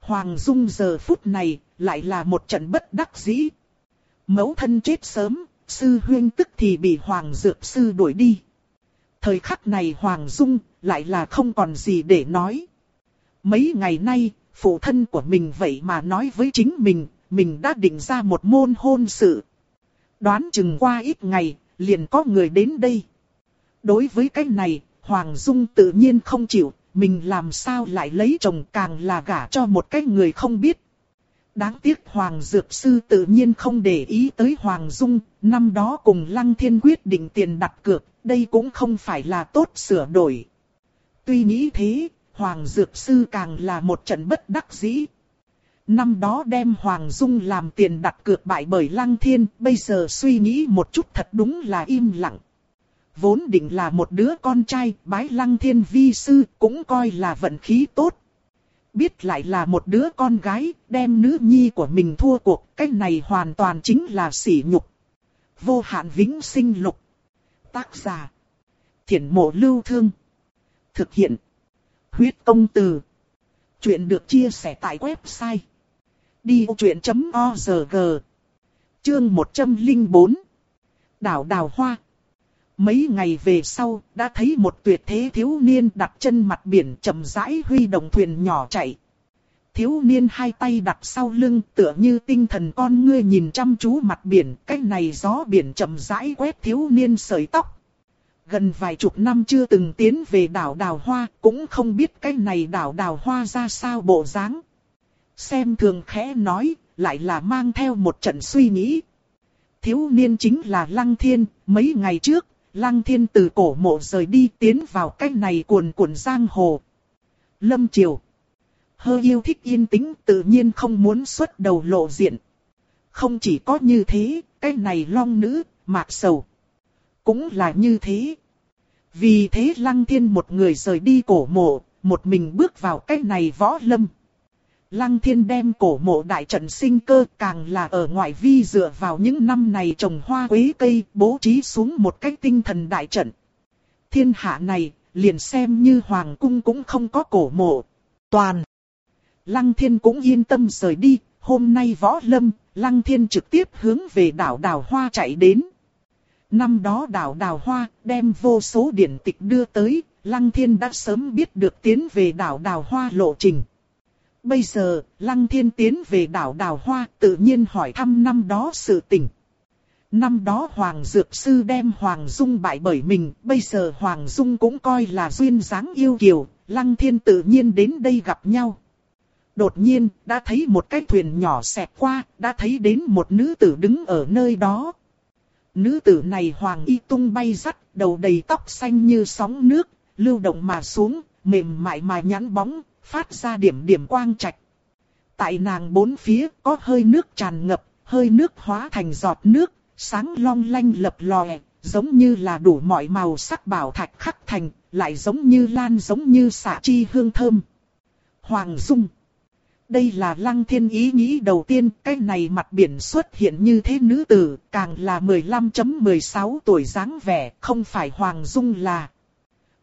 Hoàng Dung giờ phút này lại là một trận bất đắc dĩ. Mẫu thân chết sớm, sư huyên tức thì bị Hoàng Dược Sư đuổi đi. Thời khắc này Hoàng Dung lại là không còn gì để nói. Mấy ngày nay, phụ thân của mình vậy mà nói với chính mình, mình đã định ra một môn hôn sự. Đoán chừng qua ít ngày, liền có người đến đây. Đối với cái này, Hoàng Dung tự nhiên không chịu, mình làm sao lại lấy chồng càng là gả cho một cái người không biết. Đáng tiếc Hoàng Dược Sư tự nhiên không để ý tới Hoàng Dung, năm đó cùng Lăng Thiên quyết định tiền đặt cược, đây cũng không phải là tốt sửa đổi. Tuy nghĩ thế, Hoàng Dược Sư càng là một trận bất đắc dĩ. Năm đó đem Hoàng Dung làm tiền đặt cược bại bởi Lăng Thiên, bây giờ suy nghĩ một chút thật đúng là im lặng. Vốn định là một đứa con trai, bái Lăng Thiên vi sư, cũng coi là vận khí tốt. Biết lại là một đứa con gái, đem nữ nhi của mình thua cuộc, cách này hoàn toàn chính là sỉ nhục. Vô hạn vĩnh sinh lục. Tác giả. Thiển mộ lưu thương. Thực hiện. Huyết công từ. Chuyện được chia sẻ tại website. Đi truyện.org Chương 104 Đảo Đào Hoa Mấy ngày về sau, đã thấy một tuyệt thế thiếu niên đặt chân mặt biển chậm rãi huy động thuyền nhỏ chạy. Thiếu niên hai tay đặt sau lưng tựa như tinh thần con ngươi nhìn chăm chú mặt biển, cái này gió biển chậm rãi quét thiếu niên sợi tóc. Gần vài chục năm chưa từng tiến về đảo Đào Hoa, cũng không biết cái này đảo Đào Hoa ra sao bộ dáng. Xem thường khẽ nói, lại là mang theo một trận suy nghĩ. Thiếu niên chính là Lăng Thiên, mấy ngày trước, Lăng Thiên từ cổ mộ rời đi tiến vào cái này cuồn cuộn giang hồ. Lâm Triều. Hơ yêu thích yên tĩnh tự nhiên không muốn xuất đầu lộ diện. Không chỉ có như thế, cái này long nữ, mạc sầu. Cũng là như thế. Vì thế Lăng Thiên một người rời đi cổ mộ, một mình bước vào cái này võ lâm. Lăng thiên đem cổ mộ đại trận sinh cơ càng là ở ngoại vi dựa vào những năm này trồng hoa quế cây bố trí xuống một cách tinh thần đại trận. Thiên hạ này, liền xem như hoàng cung cũng không có cổ mộ. Toàn. Lăng thiên cũng yên tâm rời đi, hôm nay võ lâm, lăng thiên trực tiếp hướng về đảo đào hoa chạy đến. Năm đó đảo đào hoa đem vô số điển tịch đưa tới, lăng thiên đã sớm biết được tiến về đảo đào hoa lộ trình. Bây giờ, Lăng Thiên tiến về đảo Đào Hoa tự nhiên hỏi thăm năm đó sự tình. Năm đó Hoàng Dược Sư đem Hoàng Dung bại bởi mình, bây giờ Hoàng Dung cũng coi là duyên dáng yêu kiều, Lăng Thiên tự nhiên đến đây gặp nhau. Đột nhiên, đã thấy một cái thuyền nhỏ xẹt qua, đã thấy đến một nữ tử đứng ở nơi đó. Nữ tử này Hoàng Y tung bay rắt, đầu đầy tóc xanh như sóng nước, lưu động mà xuống, mềm mại mà nhẵn bóng, phát ra điểm điểm quang trạch. Tại nàng bốn phía có hơi nước tràn ngập, hơi nước hóa thành giọt nước, sáng long lanh lập lòe, giống như là đủ mọi màu sắc bảo thạch khắc thành, lại giống như lan giống như xạ chi hương thơm. Hoàng Dung Đây là lăng thiên ý nghĩ đầu tiên, cái này mặt biển xuất hiện như thế nữ tử, càng là 15.16 tuổi dáng vẻ, không phải Hoàng Dung là.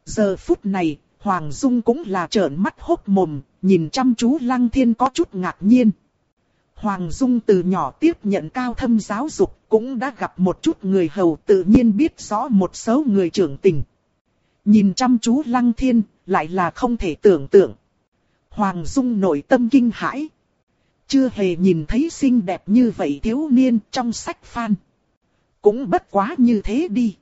Giờ phút này, Hoàng Dung cũng là trợn mắt hốc mồm, nhìn chăm chú Lăng Thiên có chút ngạc nhiên. Hoàng Dung từ nhỏ tiếp nhận cao thâm giáo dục, cũng đã gặp một chút người hầu tự nhiên biết rõ một số người trưởng tình. Nhìn chăm chú Lăng Thiên, lại là không thể tưởng tượng. Hoàng Dung nội tâm kinh hãi. Chưa hề nhìn thấy xinh đẹp như vậy thiếu niên trong sách phan. Cũng bất quá như thế đi.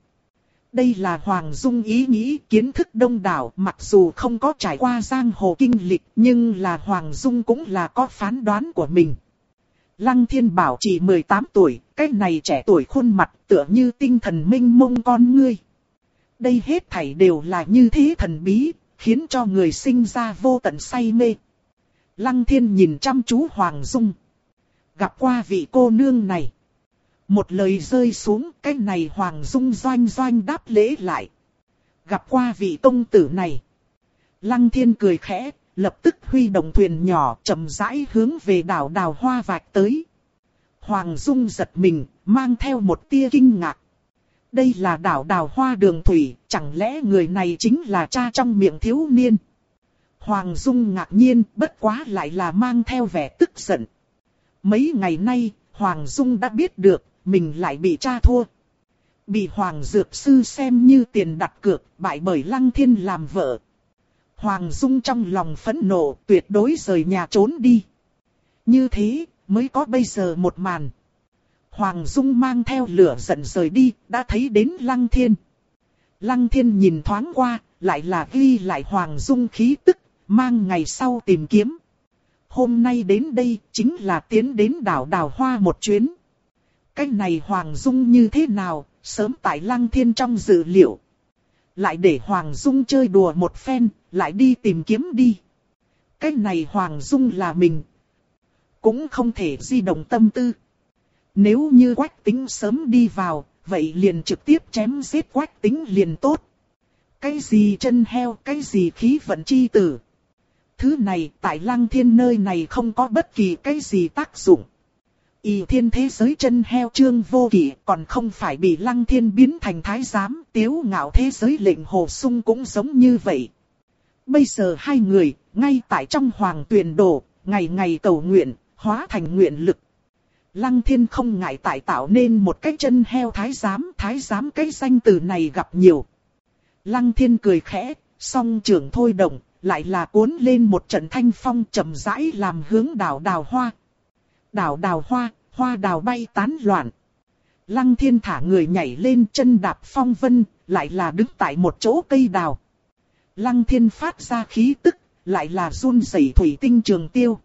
Đây là Hoàng Dung ý nghĩ kiến thức đông đảo mặc dù không có trải qua giang hồ kinh lịch nhưng là Hoàng Dung cũng là có phán đoán của mình. Lăng Thiên Bảo chỉ 18 tuổi, cái này trẻ tuổi khuôn mặt tựa như tinh thần minh mông con ngươi. Đây hết thảy đều là như thế thần bí, khiến cho người sinh ra vô tận say mê. Lăng thiên nhìn chăm chú Hoàng Dung. Gặp qua vị cô nương này. Một lời rơi xuống, cái này Hoàng Dung doanh doanh đáp lễ lại. Gặp qua vị công tử này. Lăng thiên cười khẽ, lập tức huy động thuyền nhỏ chậm rãi hướng về đảo đào hoa vạch tới. Hoàng Dung giật mình, mang theo một tia kinh ngạc. Đây là đảo đào hoa đường thủy, chẳng lẽ người này chính là cha trong miệng thiếu niên? Hoàng Dung ngạc nhiên, bất quá lại là mang theo vẻ tức giận. Mấy ngày nay, Hoàng Dung đã biết được, mình lại bị cha thua. Bị Hoàng Dược Sư xem như tiền đặt cược, bại bởi Lăng Thiên làm vợ. Hoàng Dung trong lòng phẫn nộ, tuyệt đối rời nhà trốn đi. Như thế, mới có bây giờ một màn. Hoàng Dung mang theo lửa giận rời đi, đã thấy đến Lăng Thiên. Lăng Thiên nhìn thoáng qua, lại là ghi lại Hoàng Dung khí tức, mang ngày sau tìm kiếm. Hôm nay đến đây, chính là tiến đến đảo đào hoa một chuyến. Cái này Hoàng Dung như thế nào, sớm tại Lăng Thiên trong dự liệu. Lại để Hoàng Dung chơi đùa một phen, lại đi tìm kiếm đi. Cái này Hoàng Dung là mình. Cũng không thể di động tâm tư. Nếu như quách tính sớm đi vào, vậy liền trực tiếp chém giết quách tính liền tốt. Cái gì chân heo, cái gì khí vận chi tử. Thứ này tại lăng thiên nơi này không có bất kỳ cái gì tác dụng. Y thiên thế giới chân heo trương vô kỷ còn không phải bị lăng thiên biến thành thái giám tiếu ngạo thế giới lệnh hồ sung cũng giống như vậy. Bây giờ hai người, ngay tại trong hoàng tuyển đổ, ngày ngày cầu nguyện, hóa thành nguyện lực. Lăng thiên không ngại tại tạo nên một cái chân heo thái giám, thái giám cái danh từ này gặp nhiều. Lăng thiên cười khẽ, song trưởng thôi động, lại là cuốn lên một trận thanh phong chậm rãi làm hướng đảo đào hoa. Đảo đào hoa, hoa đào bay tán loạn. Lăng thiên thả người nhảy lên chân đạp phong vân, lại là đứng tại một chỗ cây đào. Lăng thiên phát ra khí tức, lại là run rẩy thủy tinh trường tiêu.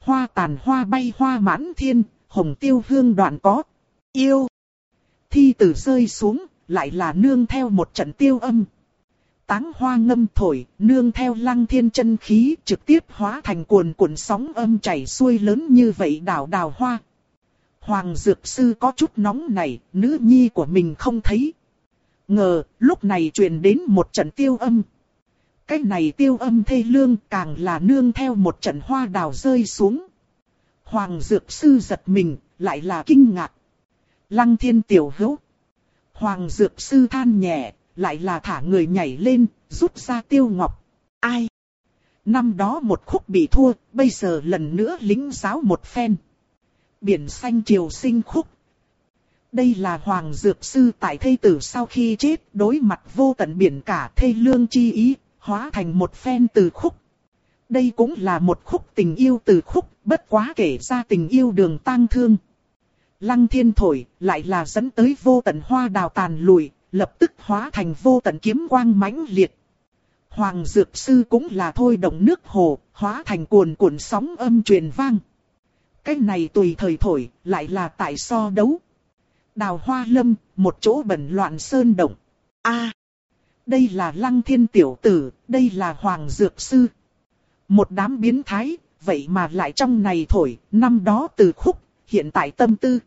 Hoa tàn hoa bay hoa mãn thiên, hồng tiêu hương đoạn có. Yêu. Thi tử rơi xuống, lại là nương theo một trận tiêu âm. Táng hoa ngâm thổi, nương theo lăng thiên chân khí trực tiếp hóa thành cuồn cuộn sóng âm chảy xuôi lớn như vậy đảo đào hoa. Hoàng Dược Sư có chút nóng này, nữ nhi của mình không thấy. Ngờ, lúc này truyền đến một trận tiêu âm. Cái này tiêu âm thê lương càng là nương theo một trận hoa đào rơi xuống. Hoàng Dược Sư giật mình, lại là kinh ngạc. Lăng thiên tiểu hữu. Hoàng Dược Sư than nhẹ, lại là thả người nhảy lên, rút ra tiêu ngọc. Ai? Năm đó một khúc bị thua, bây giờ lần nữa lính giáo một phen. Biển xanh triều sinh khúc. Đây là Hoàng Dược Sư tại thây tử sau khi chết đối mặt vô tận biển cả thây lương chi ý, hóa thành một phen từ khúc. Đây cũng là một khúc tình yêu từ khúc, bất quá kể ra tình yêu đường tang thương. Lăng thiên thổi, lại là dẫn tới vô tận hoa đào tàn lùi, lập tức hóa thành vô tận kiếm quang mãnh liệt. Hoàng Dược Sư cũng là thôi động nước hồ, hóa thành cuồn cuộn sóng âm truyền vang. Cái này tùy thời thổi, lại là tại so đấu. Đào hoa lâm, một chỗ bẩn loạn sơn động. a đây là lăng thiên tiểu tử, đây là Hoàng Dược Sư. Một đám biến thái, vậy mà lại trong này thổi, năm đó từ khúc, hiện tại tâm tư.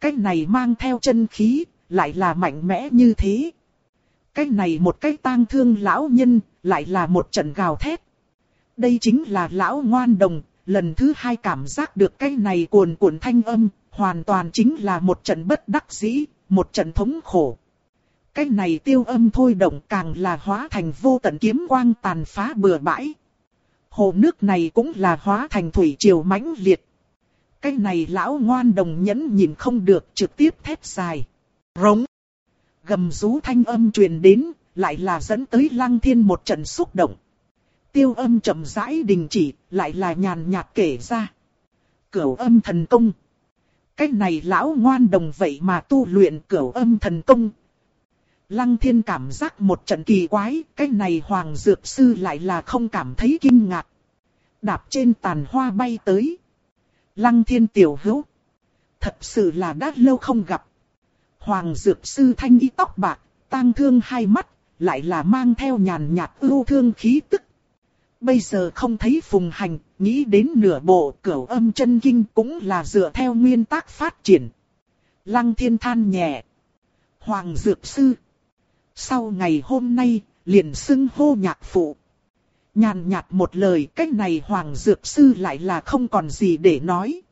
Cái này mang theo chân khí, lại là mạnh mẽ như thế. Cái này một cái tang thương lão nhân, lại là một trận gào thét. Đây chính là lão ngoan đồng, lần thứ hai cảm giác được cái này cuồn cuộn thanh âm, hoàn toàn chính là một trận bất đắc dĩ, một trận thống khổ. Cái này tiêu âm thôi động càng là hóa thành vô tận kiếm quang tàn phá bừa bãi. Hồ nước này cũng là hóa thành thủy triều mãnh liệt. Cái này lão ngoan đồng nhẫn nhìn không được trực tiếp thét dài. Rống. Gầm rú thanh âm truyền đến, lại là dẫn tới lăng thiên một trận xúc động. Tiêu âm chậm rãi đình chỉ, lại là nhàn nhạt kể ra. Cửu âm thần công. Cái này lão ngoan đồng vậy mà tu luyện cửu âm thần công. Lăng thiên cảm giác một trận kỳ quái, cái này hoàng dược sư lại là không cảm thấy kinh ngạc. Đạp trên tàn hoa bay tới. Lăng thiên tiểu hữu. Thật sự là đã lâu không gặp. Hoàng dược sư thanh y tóc bạc, tang thương hai mắt, lại là mang theo nhàn nhạt ưu thương khí tức. Bây giờ không thấy phùng hành, nghĩ đến nửa bộ cửu âm chân kinh cũng là dựa theo nguyên tắc phát triển. Lăng thiên than nhẹ. Hoàng Dược Sư. Sau ngày hôm nay, liền xưng hô nhạc phụ. Nhàn nhạt một lời, cách này Hoàng Dược Sư lại là không còn gì để nói.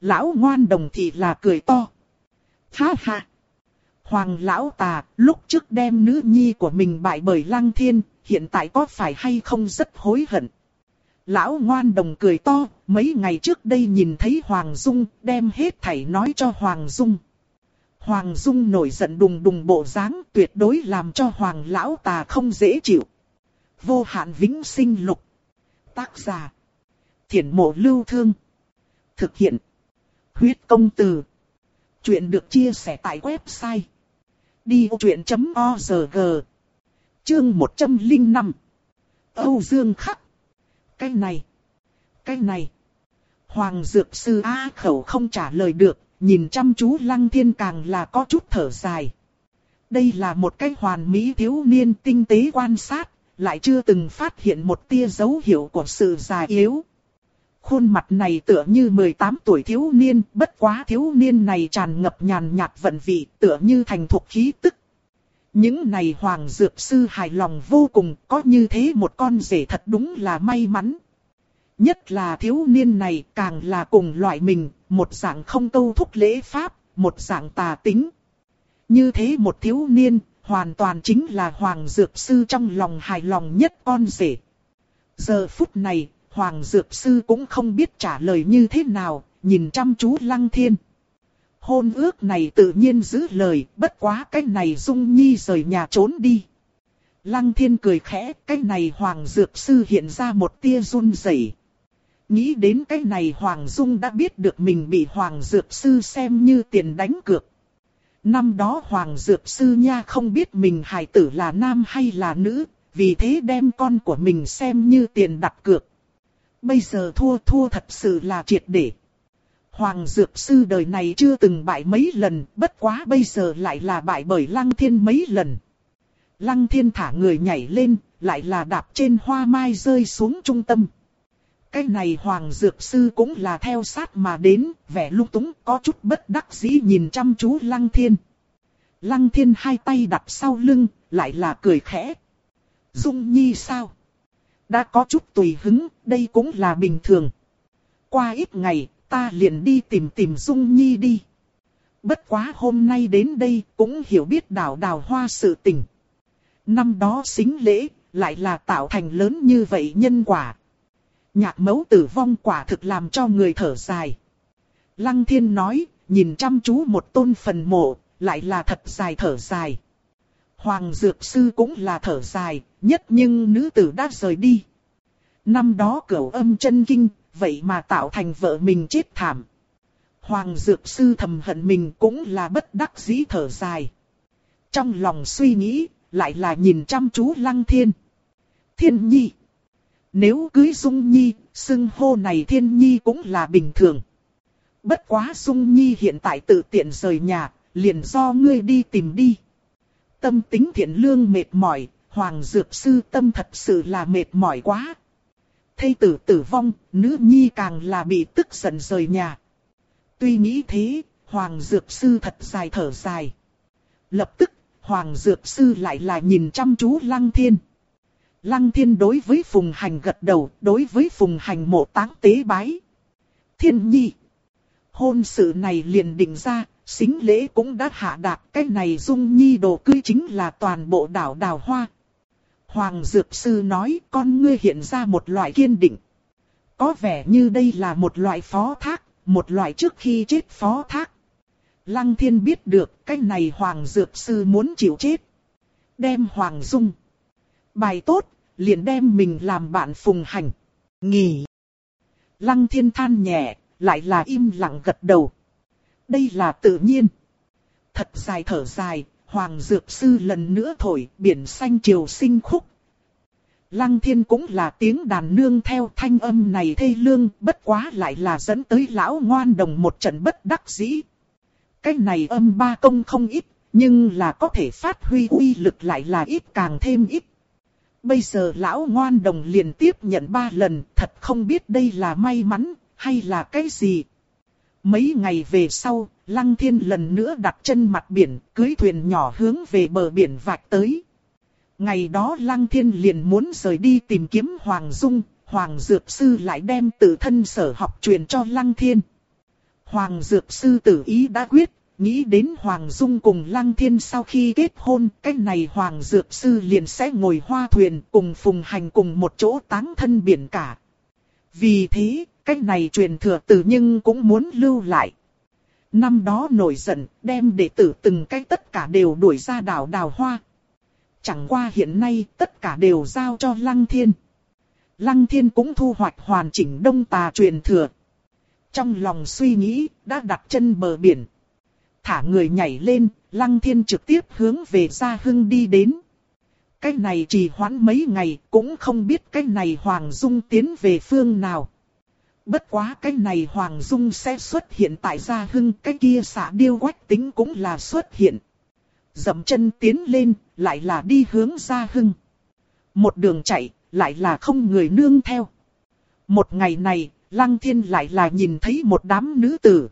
Lão ngoan đồng thì là cười to. Ha ha! Hoàng lão tà, lúc trước đem nữ nhi của mình bại bởi lăng thiên, hiện tại có phải hay không rất hối hận. Lão ngoan đồng cười to, mấy ngày trước đây nhìn thấy Hoàng Dung, đem hết thảy nói cho Hoàng Dung. Hoàng Dung nổi giận đùng đùng bộ dáng tuyệt đối làm cho Hoàng lão tà không dễ chịu. Vô hạn vĩnh sinh lục. Tác giả. Thiển mộ lưu thương. Thực hiện. Huyết công từ. Chuyện được chia sẻ tại website. Đi vô chuyện.org Chương 105 Âu Dương Khắc. Cái này. Cái này. Hoàng Dược Sư A khẩu không trả lời được, nhìn chăm chú Lăng Thiên càng là có chút thở dài. Đây là một cái hoàn mỹ thiếu niên tinh tế quan sát, lại chưa từng phát hiện một tia dấu hiệu của sự già yếu. Khuôn mặt này tựa như 18 tuổi thiếu niên, bất quá thiếu niên này tràn ngập nhàn nhạt vận vị, tựa như thành thuộc khí tức. Những này hoàng dược sư hài lòng vô cùng, có như thế một con rể thật đúng là may mắn. Nhất là thiếu niên này càng là cùng loại mình, một dạng không câu thúc lễ pháp, một dạng tà tính. Như thế một thiếu niên, hoàn toàn chính là hoàng dược sư trong lòng hài lòng nhất con rể. Giờ phút này, Hoàng Dược Sư cũng không biết trả lời như thế nào, nhìn chăm chú Lăng Thiên. Hôn ước này tự nhiên giữ lời, bất quá cái này Dung Nhi rời nhà trốn đi. Lăng Thiên cười khẽ, cái này Hoàng Dược Sư hiện ra một tia run rẩy. Nghĩ đến cái này Hoàng Dung đã biết được mình bị Hoàng Dược Sư xem như tiền đánh cược. Năm đó Hoàng Dược Sư nha không biết mình hài tử là nam hay là nữ, vì thế đem con của mình xem như tiền đặt cược. Bây giờ thua thua thật sự là triệt để. Hoàng Dược Sư đời này chưa từng bại mấy lần, bất quá bây giờ lại là bại bởi Lăng Thiên mấy lần. Lăng Thiên thả người nhảy lên, lại là đạp trên hoa mai rơi xuống trung tâm. Cái này Hoàng Dược Sư cũng là theo sát mà đến, vẻ lung túng có chút bất đắc dĩ nhìn chăm chú Lăng Thiên. Lăng Thiên hai tay đặt sau lưng, lại là cười khẽ. Dung Nhi sao? Đã có chút tùy hứng, đây cũng là bình thường. Qua ít ngày, ta liền đi tìm tìm Dung Nhi đi. Bất quá hôm nay đến đây cũng hiểu biết đảo đào hoa sự tình. Năm đó xính lễ, lại là tạo thành lớn như vậy nhân quả. Nhạc mẫu tử vong quả thực làm cho người thở dài. Lăng thiên nói, nhìn chăm chú một tôn phần mộ, lại là thật dài thở dài. Hoàng Dược Sư cũng là thở dài, nhất nhưng nữ tử đã rời đi. Năm đó cửu âm chân kinh, vậy mà tạo thành vợ mình chết thảm. Hoàng Dược Sư thầm hận mình cũng là bất đắc dĩ thở dài. Trong lòng suy nghĩ, lại là nhìn chăm chú Lăng Thiên. Thiên Nhi. Nếu cưới Dung Nhi, xưng hô này Thiên Nhi cũng là bình thường. Bất quá Dung Nhi hiện tại tự tiện rời nhà, liền do ngươi đi tìm đi. Tâm tính thiện lương mệt mỏi, Hoàng Dược Sư tâm thật sự là mệt mỏi quá. Thây tử tử vong, nữ nhi càng là bị tức giận rời nhà. Tuy nghĩ thế, Hoàng Dược Sư thật dài thở dài. Lập tức, Hoàng Dược Sư lại là nhìn chăm chú Lăng Thiên. Lăng Thiên đối với Phùng Hành gật đầu, đối với Phùng Hành mộ táng tế bái. Thiên nhi. Hôn sự này liền định ra, xính lễ cũng đã hạ đạt. Cái này dung nhi đồ cưới chính là toàn bộ đảo đào hoa. Hoàng Dược Sư nói con ngươi hiện ra một loại kiên định. Có vẻ như đây là một loại phó thác, một loại trước khi chết phó thác. Lăng thiên biết được cái này Hoàng Dược Sư muốn chịu chết. Đem Hoàng Dung. Bài tốt, liền đem mình làm bạn phùng hành. Nghỉ. Lăng thiên than nhẹ, lại là im lặng gật đầu. Đây là tự nhiên. Thật dài thở dài, Hoàng Dược Sư lần nữa thổi biển xanh triều sinh khúc. Lăng thiên cũng là tiếng đàn nương theo thanh âm này thê lương, bất quá lại là dẫn tới lão ngoan đồng một trận bất đắc dĩ. Cái này âm ba công không ít, Nhưng là có thể phát huy uy lực lại là ít càng thêm ít. Bây giờ lão ngoan đồng liền tiếp nhận ba lần, thật không biết đây là may mắn, hay là cái gì. Mấy ngày về sau, Lăng Thiên lần nữa đặt chân mặt biển, cưới thuyền nhỏ hướng về bờ biển vạch tới. Ngày đó Lăng Thiên liền muốn rời đi tìm kiếm Hoàng Dung, Hoàng Dược Sư lại đem tự thân sở học truyền cho Lăng Thiên. Hoàng Dược Sư tử ý đã quyết, nghĩ đến Hoàng Dung cùng Lăng Thiên sau khi kết hôn, cách này Hoàng Dược Sư liền sẽ ngồi hoa thuyền cùng phùng hành cùng một chỗ táng thân biển cả. Vì thế, cái này truyền thừa tử nhưng cũng muốn lưu lại. Năm đó nổi giận, đem đệ tử từng cái tất cả đều đuổi ra đảo đào hoa. Chẳng qua hiện nay tất cả đều giao cho Lăng Thiên. Lăng Thiên cũng thu hoạch hoàn chỉnh đông tà truyền thừa. Trong lòng suy nghĩ, đã đặt chân bờ biển. Thả người nhảy lên, Lăng Thiên trực tiếp hướng về Gia Hưng đi đến. Cái này trì hoãn mấy ngày, cũng không biết cái này Hoàng Dung tiến về phương nào. Bất quá cái này Hoàng Dung sẽ xuất hiện tại Gia Hưng, cái kia xả điêu quách tính cũng là xuất hiện. Dậm chân tiến lên, lại là đi hướng Gia Hưng. Một đường chạy, lại là không người nương theo. Một ngày này, Lăng Thiên lại là nhìn thấy một đám nữ tử.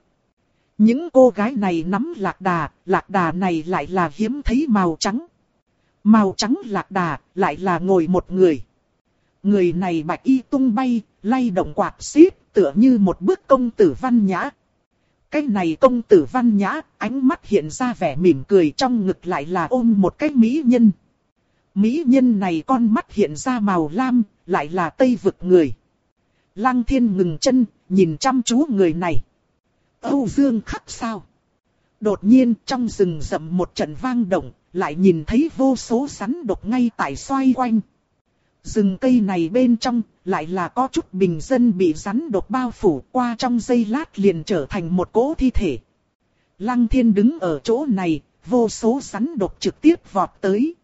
Những cô gái này nắm lạc đà, lạc đà này lại là hiếm thấy màu trắng. Màu trắng lạc đà, lại là ngồi một người. Người này bạch y tung bay, lay động quạt xíp, tựa như một bước công tử văn nhã. Cái này công tử văn nhã, ánh mắt hiện ra vẻ mỉm cười trong ngực lại là ôm một cái mỹ nhân. Mỹ nhân này con mắt hiện ra màu lam, lại là tây vực người. Lăng thiên ngừng chân, nhìn chăm chú người này. Âu Dương khắc sao? Đột nhiên trong rừng rậm một trận vang động, lại nhìn thấy vô số sắn độc ngay tại xoay quanh. Rừng cây này bên trong, lại là có chút bình dân bị rắn độc bao phủ qua trong giây lát liền trở thành một cỗ thi thể. Lăng thiên đứng ở chỗ này, vô số rắn độc trực tiếp vọt tới.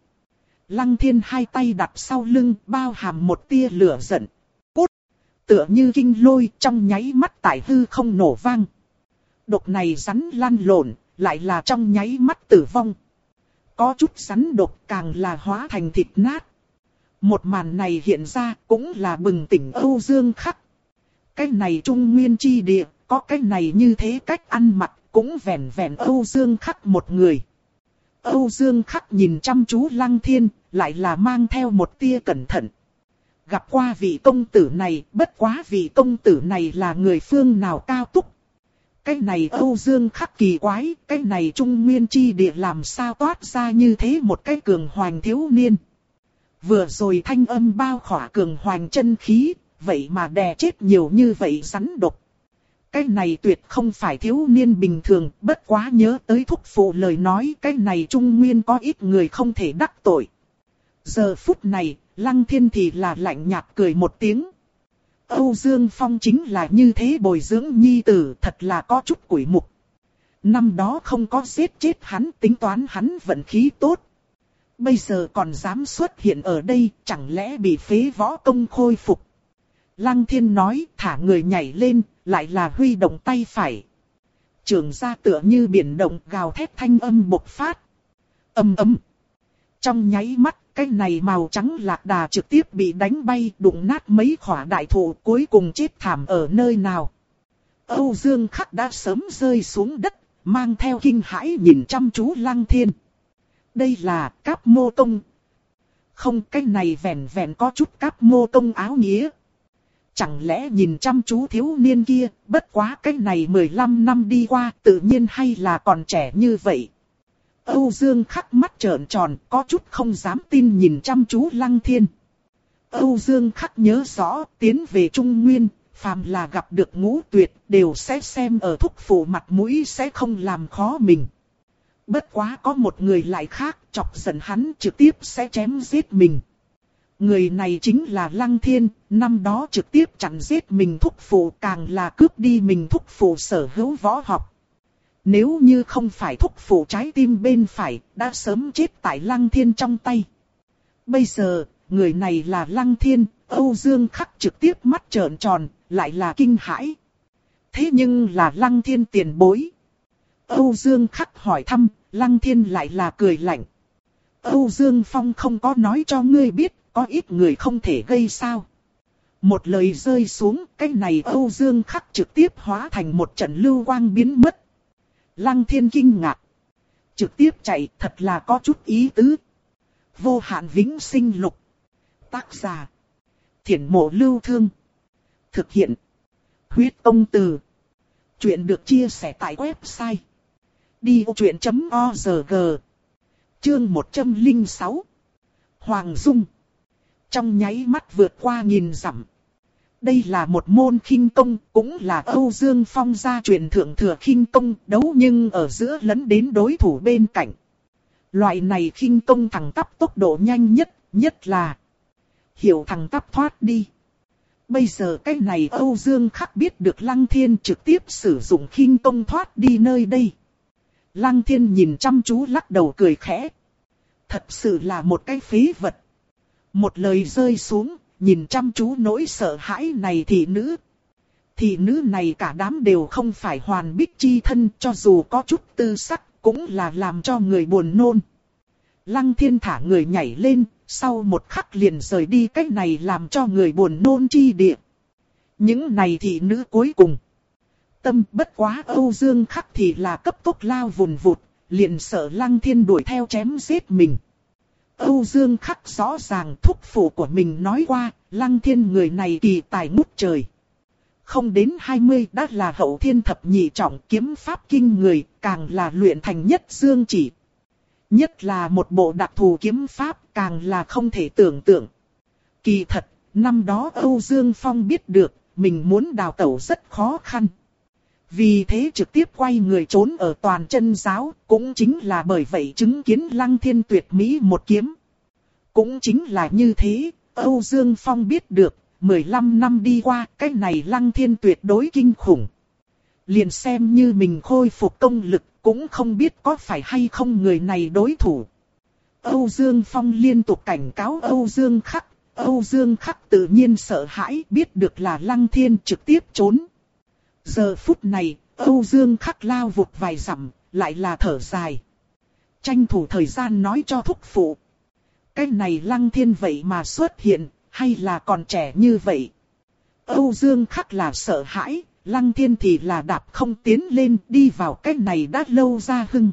Lăng thiên hai tay đặt sau lưng, bao hàm một tia lửa giận. Cút! Tựa như kinh lôi trong nháy mắt tại hư không nổ vang. Độc này rắn lăn lộn, lại là trong nháy mắt tử vong. Có chút rắn độc càng là hóa thành thịt nát. Một màn này hiện ra cũng là bừng tỉnh Âu Dương Khắc. Cái này trung nguyên chi địa, có cái này như thế cách ăn mặc, cũng vẻn vẹn Âu Dương Khắc một người. Âu Dương Khắc nhìn chăm chú Lăng Thiên, lại là mang theo một tia cẩn thận. Gặp qua vị công tử này, bất quá vị công tử này là người phương nào cao túc. Cái này Âu Dương Khắc kỳ quái, cái này Trung Nguyên Chi Địa làm sao toát ra như thế một cái cường hoành thiếu niên. Vừa rồi thanh âm bao khỏa cường hoành chân khí, vậy mà đè chết nhiều như vậy rắn độc. Cái này tuyệt không phải thiếu niên bình thường, bất quá nhớ tới thúc phụ lời nói cái này trung nguyên có ít người không thể đắc tội. Giờ phút này, lăng thiên thì là lạnh nhạt cười một tiếng. Âu Dương Phong chính là như thế bồi dưỡng nhi tử thật là có chút quỷ mục. Năm đó không có giết chết hắn tính toán hắn vận khí tốt. Bây giờ còn dám xuất hiện ở đây chẳng lẽ bị phế võ công khôi phục. Lăng thiên nói thả người nhảy lên lại là huy động tay phải. Trường ra tựa như biển động gào thét thanh âm bộc phát. Âm ấm. Trong nháy mắt, cái này màu trắng lạc đà trực tiếp bị đánh bay đụng nát mấy khỏa đại thụ cuối cùng chết thảm ở nơi nào. Âu Dương Khắc đã sớm rơi xuống đất, mang theo kinh hãi nhìn chăm chú Lăng Thiên. Đây là cáp mô công. Không cái này vẹn vẹn có chút cáp mô công áo nghĩa. Chẳng lẽ nhìn chăm chú thiếu niên kia, bất quá cái này 15 năm đi qua tự nhiên hay là còn trẻ như vậy. Âu Dương khắc mắt trợn tròn, có chút không dám tin nhìn chăm chú Lăng Thiên. Âu Dương khắc nhớ rõ, tiến về Trung Nguyên, phàm là gặp được ngũ tuyệt, đều sẽ xem ở thúc phủ mặt mũi sẽ không làm khó mình. Bất quá có một người lại khác, chọc giận hắn trực tiếp sẽ chém giết mình. Người này chính là Lăng Thiên, năm đó trực tiếp chặn giết mình thúc phụ càng là cướp đi mình thúc phụ sở hữu võ học. Nếu như không phải thúc phụ trái tim bên phải, đã sớm chết tại Lăng Thiên trong tay. Bây giờ, người này là Lăng Thiên, Âu Dương khắc trực tiếp mắt trợn tròn, lại là kinh hãi. Thế nhưng là Lăng Thiên tiền bối. Âu Dương khắc hỏi thăm, Lăng Thiên lại là cười lạnh. Âu Dương Phong không có nói cho ngươi biết, có ít người không thể gây sao. Một lời rơi xuống, cái này Âu Dương khắc trực tiếp hóa thành một trận lưu quang biến mất. Lăng Thiên kinh ngạc. Trực tiếp chạy thật là có chút ý tứ. Vô hạn vĩnh sinh lục. Tác giả. Thiển mộ lưu thương. Thực hiện. Huyết công từ. Chuyện được chia sẻ tại website. Đi vô chuyện.org Chương 106 Hoàng Dung Trong nháy mắt vượt qua nghìn dặm. Đây là một môn khinh công, cũng là Âu Dương Phong gia truyền thượng thừa khinh công, đấu nhưng ở giữa lấn đến đối thủ bên cạnh. Loại này khinh công thẳng tắp tốc độ nhanh nhất, nhất là hiểu thằng tắp thoát đi. Bây giờ cái này Âu Dương khắc biết được Lăng Thiên trực tiếp sử dụng khinh công thoát đi nơi đây. Lăng Thiên nhìn chăm chú lắc đầu cười khẽ. Thật sự là một cái phế vật. Một lời rơi xuống, nhìn chăm chú nỗi sợ hãi này thị nữ. thị nữ này cả đám đều không phải hoàn bích chi thân cho dù có chút tư sắc cũng là làm cho người buồn nôn. Lăng thiên thả người nhảy lên, sau một khắc liền rời đi cách này làm cho người buồn nôn chi địa. Những này thị nữ cuối cùng. Tâm bất quá Âu Dương khắc thì là cấp tốc lao vùn vụt, liền sợ lăng thiên đuổi theo chém giết mình. Âu Dương khắc rõ ràng thúc phụ của mình nói qua, lăng thiên người này kỳ tài ngút trời. Không đến 20 đã là hậu thiên thập nhị trọng kiếm pháp kinh người, càng là luyện thành nhất dương chỉ. Nhất là một bộ đặc thù kiếm pháp càng là không thể tưởng tượng. Kỳ thật, năm đó Âu Dương Phong biết được, mình muốn đào tẩu rất khó khăn. Vì thế trực tiếp quay người trốn ở toàn chân giáo, cũng chính là bởi vậy chứng kiến lăng thiên tuyệt mỹ một kiếm. Cũng chính là như thế, Âu Dương Phong biết được, 15 năm đi qua, cái này lăng thiên tuyệt đối kinh khủng. Liền xem như mình khôi phục công lực, cũng không biết có phải hay không người này đối thủ. Âu Dương Phong liên tục cảnh cáo Âu Dương Khắc, Âu Dương Khắc tự nhiên sợ hãi biết được là Lăng Thiên trực tiếp trốn. Giờ phút này, Âu Dương Khắc lao vụt vài dặm, lại là thở dài. Tranh thủ thời gian nói cho thúc phụ. Cái này Lăng Thiên vậy mà xuất hiện, hay là còn trẻ như vậy? Âu Dương Khắc là sợ hãi, Lăng Thiên thì là đạp không tiến lên đi vào cái này đã lâu ra hưng.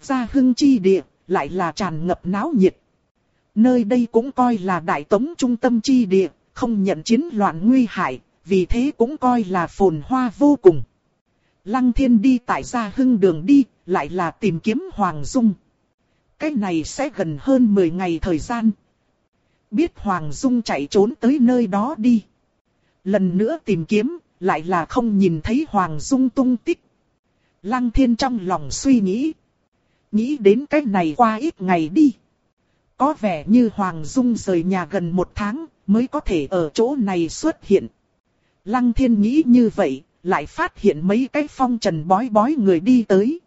Ra hưng chi địa, lại là tràn ngập náo nhiệt. Nơi đây cũng coi là đại tống trung tâm chi địa, không nhận chiến loạn nguy hại, vì thế cũng coi là phồn hoa vô cùng. Lăng thiên đi tại gia hưng đường đi, lại là tìm kiếm Hoàng Dung. Cái này sẽ gần hơn 10 ngày thời gian. Biết Hoàng Dung chạy trốn tới nơi đó đi. Lần nữa tìm kiếm, lại là không nhìn thấy Hoàng Dung tung tích. Lăng thiên trong lòng suy nghĩ. Nghĩ đến cái này qua ít ngày đi. Có vẻ như Hoàng Dung rời nhà gần một tháng, mới có thể ở chỗ này xuất hiện. Lăng thiên nghĩ như vậy, lại phát hiện mấy cái phong trần bói bói người đi tới.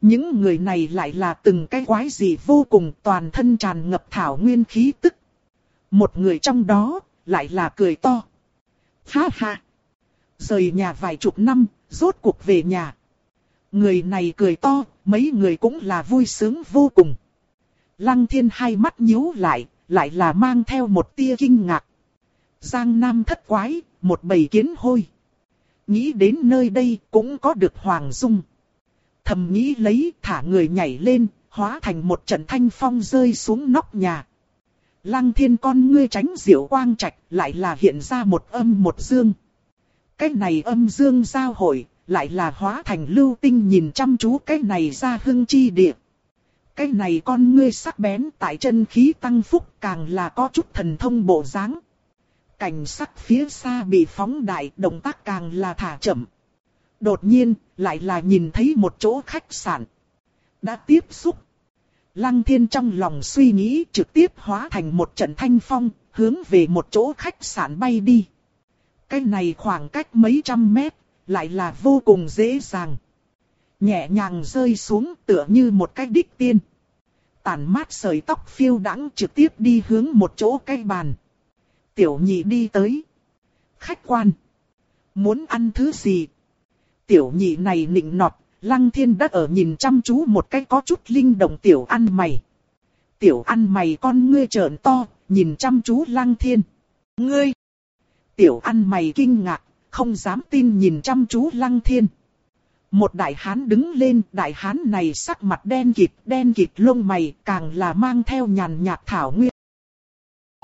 Những người này lại là từng cái quái gì vô cùng toàn thân tràn ngập thảo nguyên khí tức. Một người trong đó, lại là cười to. Ha ha! Rời nhà vài chục năm, rốt cuộc về nhà. Người này cười to, mấy người cũng là vui sướng vô cùng. Lăng thiên hai mắt nhíu lại, lại là mang theo một tia kinh ngạc. Giang Nam thất quái, một bầy kiến hôi. Nghĩ đến nơi đây cũng có được Hoàng Dung. Thầm nghĩ lấy thả người nhảy lên, hóa thành một trận thanh phong rơi xuống nóc nhà. Lăng thiên con ngươi tránh diệu quang trạch lại là hiện ra một âm một dương. Cái này âm dương giao hội, lại là hóa thành lưu tinh nhìn chăm chú cái này ra hưng chi địa. Cái này con ngươi sắc bén tại chân khí tăng phúc càng là có chút thần thông bộ dáng. Cảnh sắc phía xa bị phóng đại, động tác càng là thả chậm. Đột nhiên, lại là nhìn thấy một chỗ khách sạn. Đã tiếp xúc. Lăng thiên trong lòng suy nghĩ trực tiếp hóa thành một trận thanh phong, hướng về một chỗ khách sạn bay đi. Cái này khoảng cách mấy trăm mét, lại là vô cùng dễ dàng. Nhẹ nhàng rơi xuống tựa như một cái đích tiên. Tản mát sợi tóc phiêu đãng trực tiếp đi hướng một chỗ cây bàn. Tiểu nhị đi tới. Khách quan. Muốn ăn thứ gì? Tiểu nhị này nịnh nọt, Lăng thiên đã ở nhìn chăm chú một cái có chút linh động tiểu ăn mày. Tiểu ăn mày con ngươi trợn to, nhìn chăm chú lăng thiên. Ngươi! Tiểu ăn mày kinh ngạc, không dám tin nhìn chăm chú lăng thiên. Một đại hán đứng lên, đại hán này sắc mặt đen kịt, đen kịt lông mày, càng là mang theo nhàn nhạt thảo nguyên.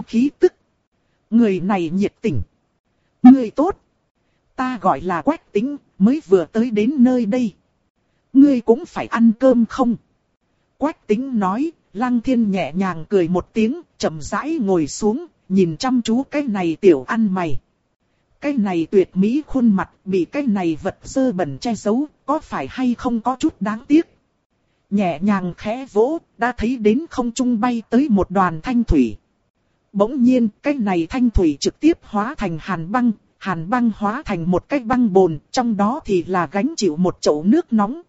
Khí tức. Người này nhiệt tình. Người tốt. Ta gọi là quách tính, mới vừa tới đến nơi đây. Ngươi cũng phải ăn cơm không? Quách tính nói, lăng thiên nhẹ nhàng cười một tiếng, chậm rãi ngồi xuống, nhìn chăm chú cái này tiểu ăn mày. Cái này tuyệt mỹ khuôn mặt bị cái này vật dơ bẩn che giấu, có phải hay không có chút đáng tiếc. Nhẹ nhàng khẽ vỗ, đã thấy đến không trung bay tới một đoàn thanh thủy. Bỗng nhiên, cái này thanh thủy trực tiếp hóa thành hàn băng, hàn băng hóa thành một cái băng bồn, trong đó thì là gánh chịu một chậu nước nóng.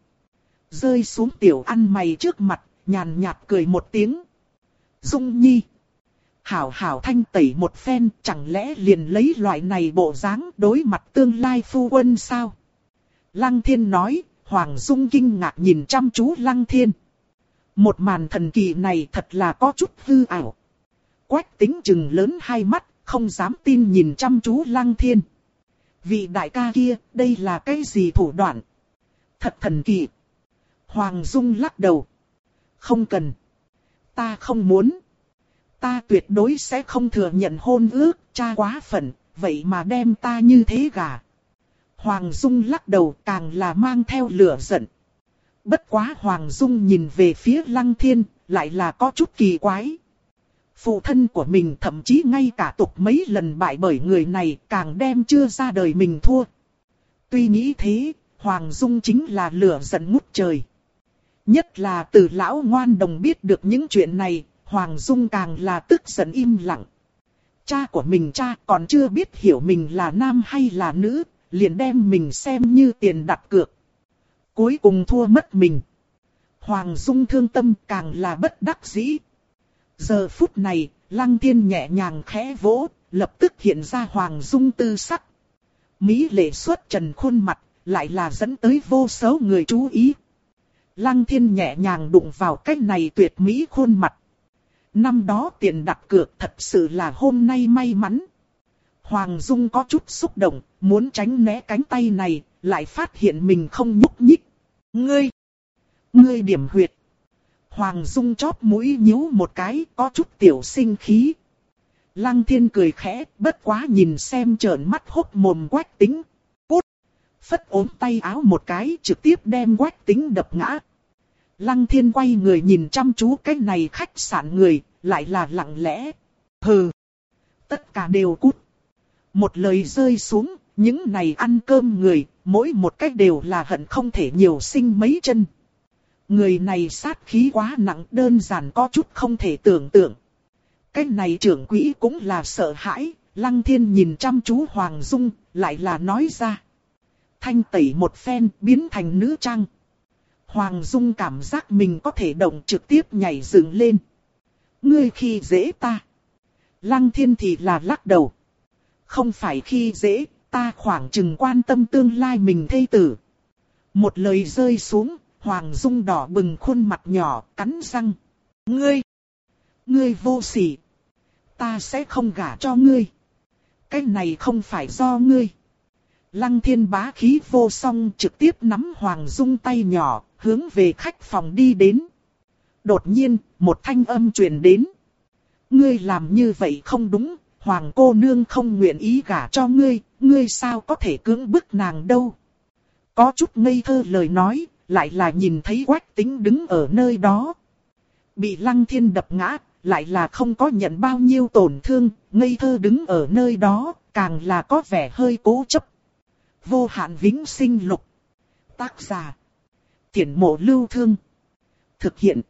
Rơi xuống tiểu ăn mày trước mặt, nhàn nhạt cười một tiếng. Dung nhi. Hảo hảo thanh tẩy một phen, chẳng lẽ liền lấy loại này bộ dáng đối mặt tương lai phu quân sao? Lăng thiên nói, Hoàng Dung kinh ngạc nhìn chăm chú Lăng thiên. Một màn thần kỳ này thật là có chút hư ảo. Quách tính chừng lớn hai mắt, không dám tin nhìn chăm chú Lăng thiên. Vị đại ca kia, đây là cái gì thủ đoạn? Thật thần kỳ. Hoàng Dung lắc đầu. Không cần. Ta không muốn. Ta tuyệt đối sẽ không thừa nhận hôn ước, cha quá phận, vậy mà đem ta như thế gà. Hoàng Dung lắc đầu càng là mang theo lửa giận. Bất quá Hoàng Dung nhìn về phía Lăng Thiên, lại là có chút kỳ quái. Phụ thân của mình thậm chí ngay cả tục mấy lần bại bởi người này càng đem chưa ra đời mình thua. Tuy nghĩ thế, Hoàng Dung chính là lửa giận ngút trời. Nhất là từ lão ngoan đồng biết được những chuyện này, Hoàng Dung càng là tức giận im lặng. Cha của mình cha còn chưa biết hiểu mình là nam hay là nữ, liền đem mình xem như tiền đặt cược. Cuối cùng thua mất mình. Hoàng Dung thương tâm càng là bất đắc dĩ. Giờ phút này, Lăng thiên nhẹ nhàng khẽ vỗ, lập tức hiện ra Hoàng Dung tư sắc. Mỹ lệ xuất trần khuôn mặt, lại là dẫn tới vô số người chú ý. Lăng Thiên nhẹ nhàng đụng vào cái này tuyệt mỹ khuôn mặt. Năm đó tiền đặt cược thật sự là hôm nay may mắn. Hoàng Dung có chút xúc động, muốn tránh né cánh tay này, lại phát hiện mình không nhúc nhích. Ngươi! Ngươi điểm huyệt! Hoàng Dung chóp mũi nhíu một cái, có chút tiểu sinh khí. Lăng thiên cười khẽ, bất quá nhìn xem trợn mắt hốc mồm quách tính. Cút! Phất ốm tay áo một cái, trực tiếp đem quách tính đập ngã. Lăng thiên quay người nhìn chăm chú cái này khách sạn người, lại là lặng lẽ. Hừ! Tất cả đều cút. Một lời rơi xuống, những này ăn cơm người, mỗi một cách đều là hận không thể nhiều sinh mấy chân. Người này sát khí quá nặng đơn giản có chút không thể tưởng tượng. Cái này trưởng quỹ cũng là sợ hãi, lăng thiên nhìn chăm chú Hoàng Dung, lại là nói ra. Thanh tẩy một phen biến thành nữ trang. Hoàng Dung cảm giác mình có thể động trực tiếp nhảy dựng lên. Ngươi khi dễ ta. Lăng thiên thì là lắc đầu. Không phải khi dễ, ta khoảng chừng quan tâm tương lai mình thây tử. Một lời rơi xuống, Hoàng Dung đỏ bừng khuôn mặt nhỏ, cắn răng. Ngươi! Ngươi vô sỉ! Ta sẽ không gả cho ngươi. Cái này không phải do ngươi. Lăng thiên bá khí vô song trực tiếp nắm Hoàng Dung tay nhỏ, hướng về khách phòng đi đến. Đột nhiên, một thanh âm truyền đến. Ngươi làm như vậy không đúng, Hoàng cô nương không nguyện ý gả cho ngươi, ngươi sao có thể cưỡng bức nàng đâu. Có chút ngây thơ lời nói, lại là nhìn thấy quách tính đứng ở nơi đó. Bị lăng thiên đập ngã, lại là không có nhận bao nhiêu tổn thương, ngây thơ đứng ở nơi đó, càng là có vẻ hơi cố chấp. Vô hạn vĩnh sinh lục. Tác giả. thiển mộ lưu thương. Thực hiện.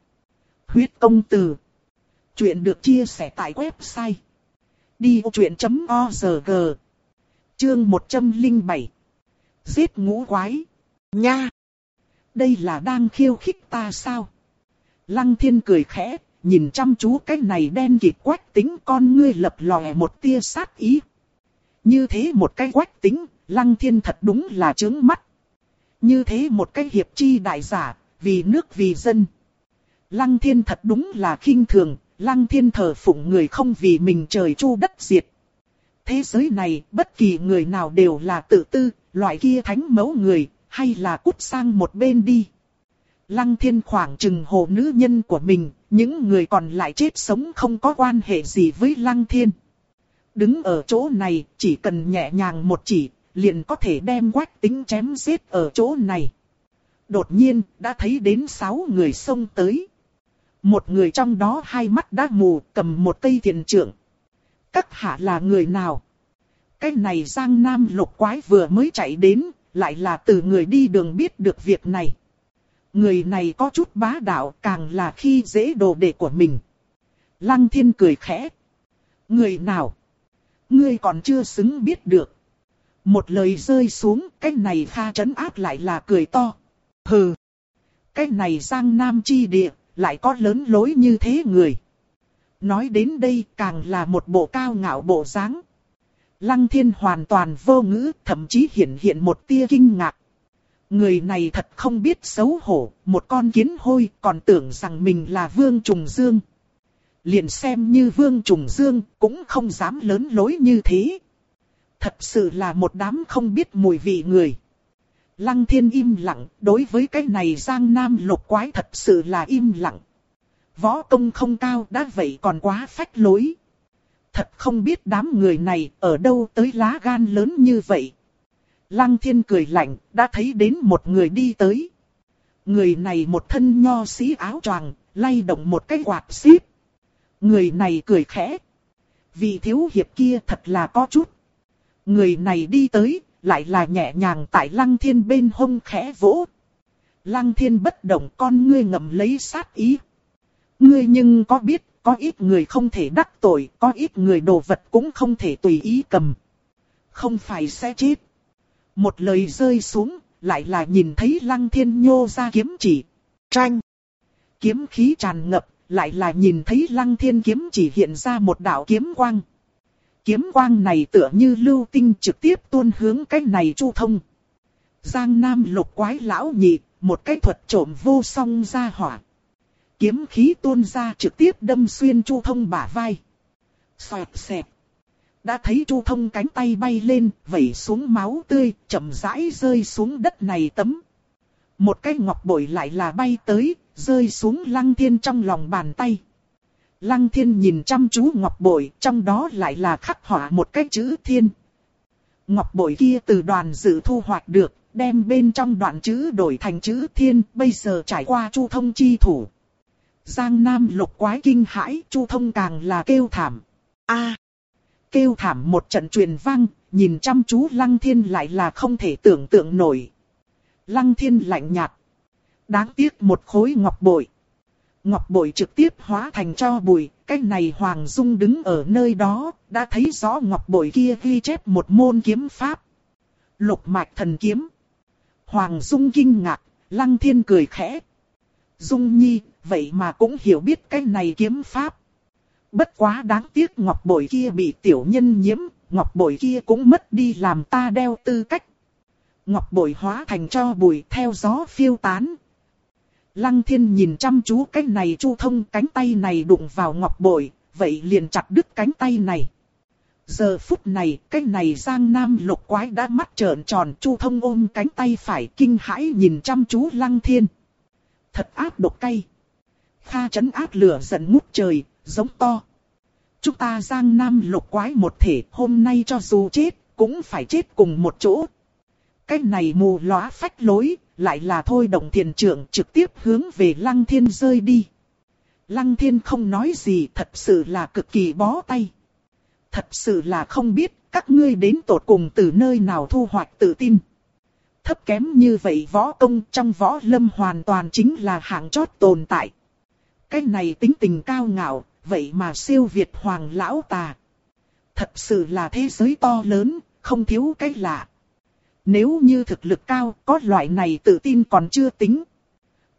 Huyết công từ. Chuyện được chia sẻ tại website. Đi truyện.org Chương 107 Giết ngũ quái. Nha! Đây là đang khiêu khích ta sao? Lăng thiên cười khẽ, nhìn chăm chú cái này đen kịt quách tính con ngươi lập lòe một tia sát ý. Như thế một cái quách tính, lăng thiên thật đúng là trướng mắt. Như thế một cái hiệp chi đại giả, vì nước vì dân. Lăng thiên thật đúng là khinh thường, lăng thiên thờ phụng người không vì mình trời chu đất diệt. Thế giới này, bất kỳ người nào đều là tự tư, loại kia thánh mẫu người, hay là cút sang một bên đi. Lăng thiên khoảng chừng hồ nữ nhân của mình, những người còn lại chết sống không có quan hệ gì với lăng thiên. Đứng ở chỗ này, chỉ cần nhẹ nhàng một chỉ, liền có thể đem quách tính chém giết ở chỗ này. Đột nhiên, đã thấy đến sáu người xông tới. Một người trong đó hai mắt đã mù, cầm một cây thiền trượng. Các hạ là người nào? Cái này Giang Nam lục quái vừa mới chạy đến, lại là từ người đi đường biết được việc này. Người này có chút bá đạo càng là khi dễ đồ đệ của mình. Lăng thiên cười khẽ. Người nào? Ngươi còn chưa xứng biết được. Một lời rơi xuống, cái này pha chấn áp lại là cười to. Hừ. Cái này giang nam chi địa, lại có lớn lối như thế người. Nói đến đây càng là một bộ cao ngạo bộ dáng. Lăng thiên hoàn toàn vô ngữ, thậm chí hiện hiện một tia kinh ngạc. Người này thật không biết xấu hổ, một con kiến hôi còn tưởng rằng mình là Vương Trùng Dương. Liền xem như Vương Trùng Dương cũng không dám lớn lối như thế. Thật sự là một đám không biết mùi vị người. Lăng thiên im lặng, đối với cái này Giang Nam lục quái thật sự là im lặng. Võ công không cao đã vậy còn quá phách lối. Thật không biết đám người này ở đâu tới lá gan lớn như vậy. Lăng thiên cười lạnh, đã thấy đến một người đi tới. Người này một thân nho sĩ áo choàng, lay động một cái quạt xíp. Người này cười khẽ. Vị thiếu hiệp kia thật là có chút. Người này đi tới, lại là nhẹ nhàng tại lăng thiên bên hông khẽ vỗ. Lăng thiên bất động con ngươi ngậm lấy sát ý. Ngươi nhưng có biết, có ít người không thể đắc tội, có ít người đồ vật cũng không thể tùy ý cầm. Không phải sẽ chết. Một lời rơi xuống, lại là nhìn thấy lăng thiên nhô ra kiếm chỉ. Tranh. Kiếm khí tràn ngập, lại là nhìn thấy lăng thiên kiếm chỉ hiện ra một đạo kiếm quang. Kiếm quang này tựa như lưu tinh trực tiếp tuôn hướng cái này chu thông. Giang Nam lục quái lão nhị, một cái thuật trộm vô song ra hỏa. Kiếm khí tuôn ra trực tiếp đâm xuyên chu thông bả vai. Xoẹt xẹt. Đã thấy chu thông cánh tay bay lên, vẩy xuống máu tươi, chậm rãi rơi xuống đất này tấm. Một cái ngọc bội lại là bay tới, rơi xuống lăng thiên trong lòng bàn tay. Lăng thiên nhìn chăm chú ngọc bội, trong đó lại là khắc họa một cái chữ thiên. Ngọc bội kia từ đoàn dự thu hoạch được, đem bên trong đoạn chữ đổi thành chữ thiên, bây giờ trải qua chu thông chi thủ. Giang Nam lục quái kinh hãi, chu thông càng là kêu thảm. a Kêu thảm một trận truyền vang, nhìn chăm chú lăng thiên lại là không thể tưởng tượng nổi. Lăng thiên lạnh nhạt. Đáng tiếc một khối ngọc bội. Ngọc bội trực tiếp hóa thành cho bụi, cái này Hoàng Dung đứng ở nơi đó, đã thấy rõ ngọc bội kia ghi chép một môn kiếm pháp. Lục mạch thần kiếm. Hoàng Dung kinh ngạc, Lăng Thiên cười khẽ. Dung Nhi, vậy mà cũng hiểu biết cái này kiếm pháp. Bất quá đáng tiếc ngọc bội kia bị tiểu nhân nhiễm, ngọc bội kia cũng mất đi làm ta đeo tư cách. Ngọc bội hóa thành cho bụi theo gió phiêu tán, Lăng thiên nhìn chăm chú cái này chu thông cánh tay này đụng vào ngọc bội, vậy liền chặt đứt cánh tay này. Giờ phút này, cái này giang nam lục quái đã mắt trợn tròn chu thông ôm cánh tay phải kinh hãi nhìn chăm chú lăng thiên. Thật ác độc cay. Kha chấn áp lửa giận ngút trời, giống to. Chúng ta giang nam lục quái một thể hôm nay cho dù chết, cũng phải chết cùng một chỗ. Cái này mù lóa phách lối, lại là thôi động thiền trưởng trực tiếp hướng về lăng thiên rơi đi. Lăng thiên không nói gì thật sự là cực kỳ bó tay. Thật sự là không biết các ngươi đến tột cùng từ nơi nào thu hoạch tự tin. Thấp kém như vậy võ công trong võ lâm hoàn toàn chính là hạng chót tồn tại. Cái này tính tình cao ngạo, vậy mà siêu việt hoàng lão tà. Thật sự là thế giới to lớn, không thiếu cái lạ. Nếu như thực lực cao, có loại này tự tin còn chưa tính.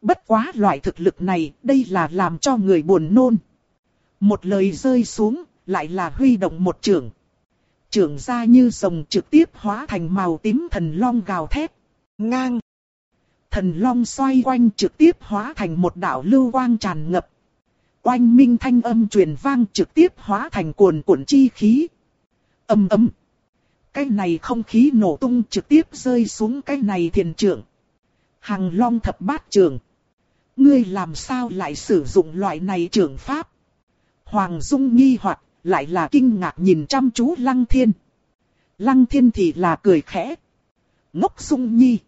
Bất quá loại thực lực này, đây là làm cho người buồn nôn. Một lời rơi xuống, lại là huy động một trường. Trường ra như rồng trực tiếp hóa thành màu tím thần long gào thét. Ngang thần long xoay quanh trực tiếp hóa thành một đạo lưu quang tràn ngập. Oanh minh thanh âm truyền vang trực tiếp hóa thành cuồn cuộn chi khí. Âm ấm. Cái này không khí nổ tung trực tiếp rơi xuống cái này thiền trưởng. Hằng long thập bát trường. Ngươi làm sao lại sử dụng loại này trường pháp? Hoàng Dung nghi hoặc, lại là kinh ngạc nhìn chăm chú Lăng Thiên. Lăng Thiên thì là cười khẽ. Ngốc Dung Nhi.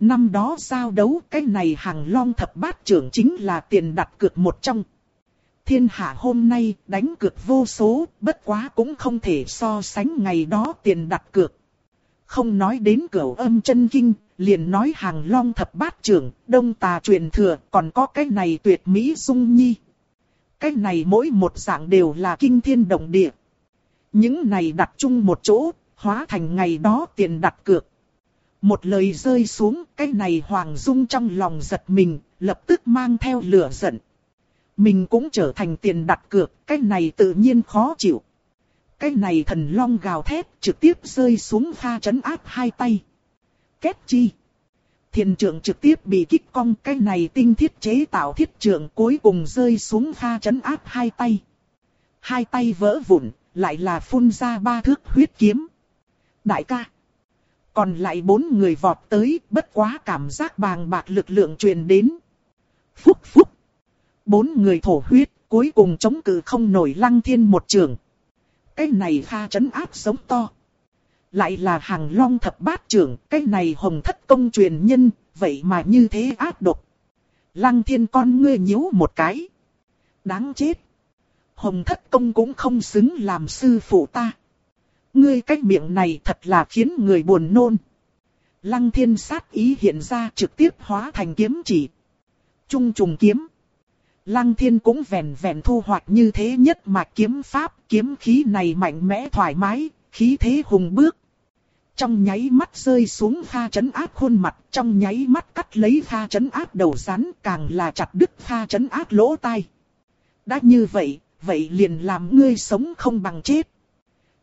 Năm đó giao đấu cái này hàng long thập bát trưởng chính là tiền đặt cược một trong. Thiên hạ hôm nay đánh cược vô số, bất quá cũng không thể so sánh ngày đó tiền đặt cược. Không nói đến cửu âm chân kinh, liền nói hàng long thập bát trưởng, đông tà truyền thừa, còn có cái này tuyệt mỹ dung nhi. Cái này mỗi một dạng đều là kinh thiên động địa. Những này đặt chung một chỗ, hóa thành ngày đó tiền đặt cược. Một lời rơi xuống, cái này Hoàng Dung trong lòng giật mình, lập tức mang theo lửa giận. Mình cũng trở thành tiền đặt cược, cái này tự nhiên khó chịu. Cái này thần long gào thét trực tiếp rơi xuống pha chấn áp hai tay. Kết chi. Thiền trưởng trực tiếp bị kích cong cái này tinh thiết chế tạo thiết trưởng cuối cùng rơi xuống pha chấn áp hai tay. Hai tay vỡ vụn, lại là phun ra ba thước huyết kiếm. Đại ca. Còn lại bốn người vọt tới, bất quá cảm giác bàng bạc lực lượng truyền đến. Phúc phúc. Bốn người thổ huyết, cuối cùng chống cự không nổi lăng thiên một trường. Cái này pha chấn áp sống to. Lại là hàng long thập bát trưởng, cái này hồng thất công truyền nhân, vậy mà như thế áp độc. Lăng thiên con ngươi nhíu một cái. Đáng chết. Hồng thất công cũng không xứng làm sư phụ ta. Ngươi cách miệng này thật là khiến người buồn nôn. Lăng thiên sát ý hiện ra trực tiếp hóa thành kiếm chỉ. Trung trùng kiếm. Lăng thiên cũng vẹn vẹn thu hoạch như thế nhất mà kiếm pháp, kiếm khí này mạnh mẽ thoải mái, khí thế hùng bước. Trong nháy mắt rơi xuống pha chấn áp khuôn mặt, trong nháy mắt cắt lấy pha chấn áp đầu rắn, càng là chặt đứt pha chấn áp lỗ tai. Đã như vậy, vậy liền làm ngươi sống không bằng chết.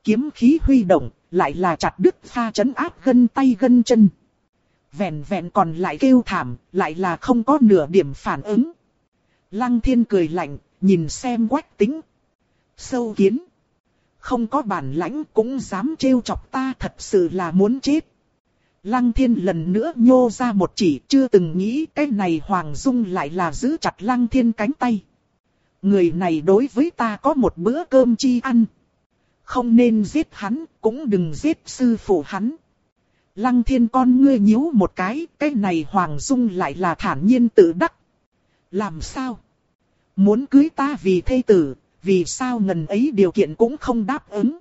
Kiếm khí huy động, lại là chặt đứt pha chấn áp gân tay gân chân. Vẹn vẹn còn lại kêu thảm, lại là không có nửa điểm phản ứng. Lăng thiên cười lạnh, nhìn xem quách tính. Sâu kiến. Không có bản lãnh cũng dám trêu chọc ta thật sự là muốn chết. Lăng thiên lần nữa nhô ra một chỉ chưa từng nghĩ cái này Hoàng Dung lại là giữ chặt lăng thiên cánh tay. Người này đối với ta có một bữa cơm chi ăn. Không nên giết hắn, cũng đừng giết sư phụ hắn. Lăng thiên con ngươi nhíu một cái, cái này Hoàng Dung lại là thản nhiên tự đắc. Làm sao? Muốn cưới ta vì thê tử, vì sao ngần ấy điều kiện cũng không đáp ứng.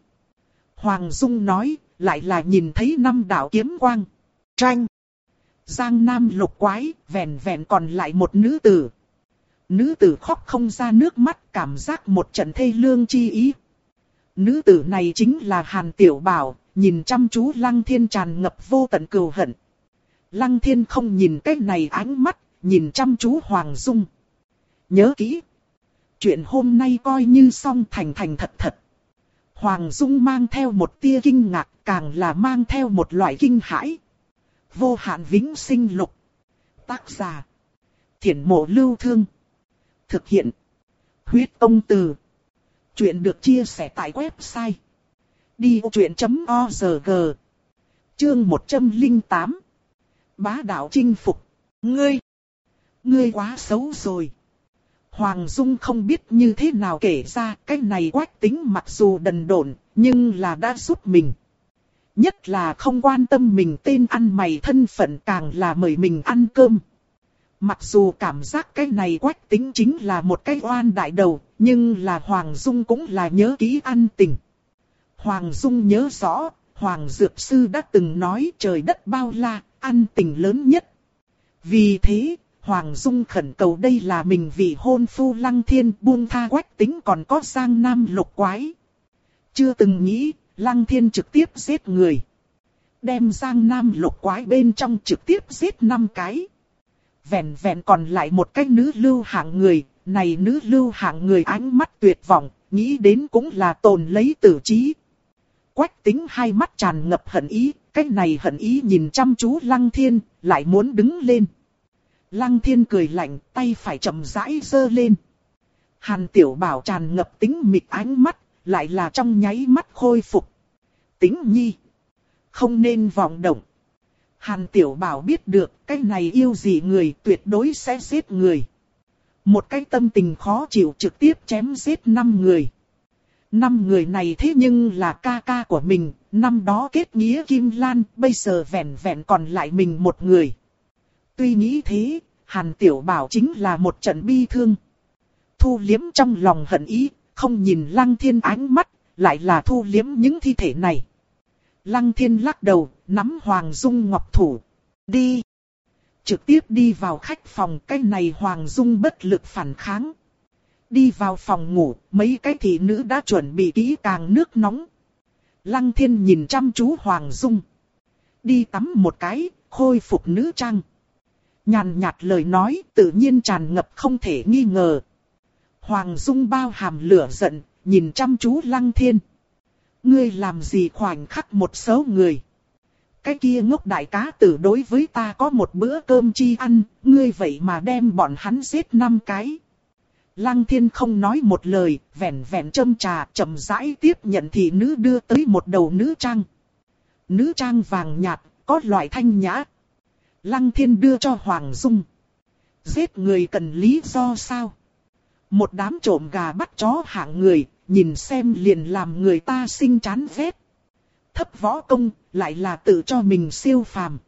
Hoàng Dung nói, lại là nhìn thấy năm đạo kiếm quang. Tranh. Giang Nam lục quái, vẹn vẹn còn lại một nữ tử. Nữ tử khóc không ra nước mắt, cảm giác một trận thê lương chi ý. Nữ tử này chính là Hàn Tiểu Bảo, nhìn chăm chú Lăng Thiên tràn ngập vô tận cừu hận. Lăng Thiên không nhìn cái này ánh mắt, nhìn chăm chú Hoàng Dung. Nhớ kỹ. Chuyện hôm nay coi như xong thành thành thật thật. Hoàng Dung mang theo một tia kinh ngạc, càng là mang theo một loại kinh hãi. Vô hạn vĩnh sinh lục. Tác giả. Thiển mộ lưu thương. Thực hiện. Huyết công từ. Chuyện được chia sẻ tại website. Đi vô chuyện.org Chương 108 Bá đạo chinh phục. Ngươi. Ngươi quá xấu rồi. Hoàng Dung không biết như thế nào kể ra cái này quách tính mặc dù đần độn, nhưng là đã giúp mình. Nhất là không quan tâm mình tên ăn mày thân phận càng là mời mình ăn cơm. Mặc dù cảm giác cái này quách tính chính là một cái oan đại đầu, nhưng là Hoàng Dung cũng là nhớ kỹ ăn tình. Hoàng Dung nhớ rõ, Hoàng Dược Sư đã từng nói trời đất bao la, ăn tình lớn nhất. Vì thế, Hoàng Dung khẩn cầu đây là mình vì hôn phu lăng thiên buông tha quách tính còn có sang nam lục quái. Chưa từng nghĩ, lăng thiên trực tiếp giết người. Đem giang nam lục quái bên trong trực tiếp giết năm cái. Vẹn vẹn còn lại một cái nữ lưu hạng người, này nữ lưu hạng người ánh mắt tuyệt vọng, nghĩ đến cũng là tồn lấy tử trí. Quách tính hai mắt tràn ngập hận ý, cái này hận ý nhìn chăm chú lăng thiên, lại muốn đứng lên. Lăng thiên cười lạnh, tay phải chậm rãi giơ lên. Hàn tiểu bảo tràn ngập tính mịt ánh mắt, lại là trong nháy mắt khôi phục. Tính nhi. Không nên vọng động. Hàn tiểu bảo biết được cái này yêu gì người tuyệt đối sẽ giết người. Một cái tâm tình khó chịu trực tiếp chém giết năm người. Năm người này thế nhưng là ca ca của mình, năm đó kết nghĩa Kim Lan, bây giờ vẹn vẹn còn lại mình một người. Tuy nghĩ thế, Hàn Tiểu Bảo chính là một trận bi thương. Thu liếm trong lòng hận ý, không nhìn Lăng Thiên ánh mắt, lại là thu liếm những thi thể này. Lăng Thiên lắc đầu, nắm Hoàng Dung Ngọc Thủ. Đi! Trực tiếp đi vào khách phòng, cái này Hoàng Dung bất lực phản kháng. Đi vào phòng ngủ, mấy cái thị nữ đã chuẩn bị kỹ càng nước nóng. Lăng Thiên nhìn chăm chú Hoàng Dung. Đi tắm một cái, khôi phục nữ trang. Nhàn nhạt lời nói tự nhiên tràn ngập không thể nghi ngờ. Hoàng Dung bao hàm lửa giận, nhìn chăm chú Lăng Thiên. Ngươi làm gì khoảnh khắc một số người. Cái kia ngốc đại cá tử đối với ta có một bữa cơm chi ăn, ngươi vậy mà đem bọn hắn giết năm cái. Lăng thiên không nói một lời, vẹn vẹn châm trà, chậm rãi tiếp nhận thị nữ đưa tới một đầu nữ trang. Nữ trang vàng nhạt, có loại thanh nhã. Lăng thiên đưa cho Hoàng Dung. Giết người cần lý do sao? Một đám trộm gà bắt chó hạng người, nhìn xem liền làm người ta sinh chán ghét. Thấp võ công, lại là tự cho mình siêu phàm.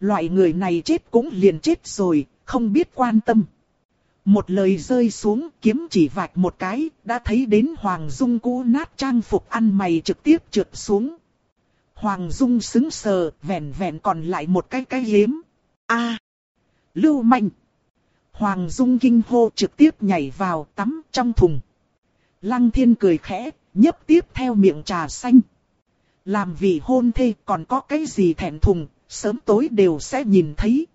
Loại người này chết cũng liền chết rồi, không biết quan tâm. Một lời rơi xuống kiếm chỉ vạch một cái, đã thấy đến Hoàng Dung cũ nát trang phục ăn mày trực tiếp trượt xuống. Hoàng Dung xứng sờ, vẹn vẹn còn lại một cái cái hiếm. A, Lưu Mạnh! Hoàng Dung kinh hô trực tiếp nhảy vào tắm trong thùng. Lăng thiên cười khẽ, nhấp tiếp theo miệng trà xanh. Làm vì hôn thê còn có cái gì thẹn thùng, sớm tối đều sẽ nhìn thấy.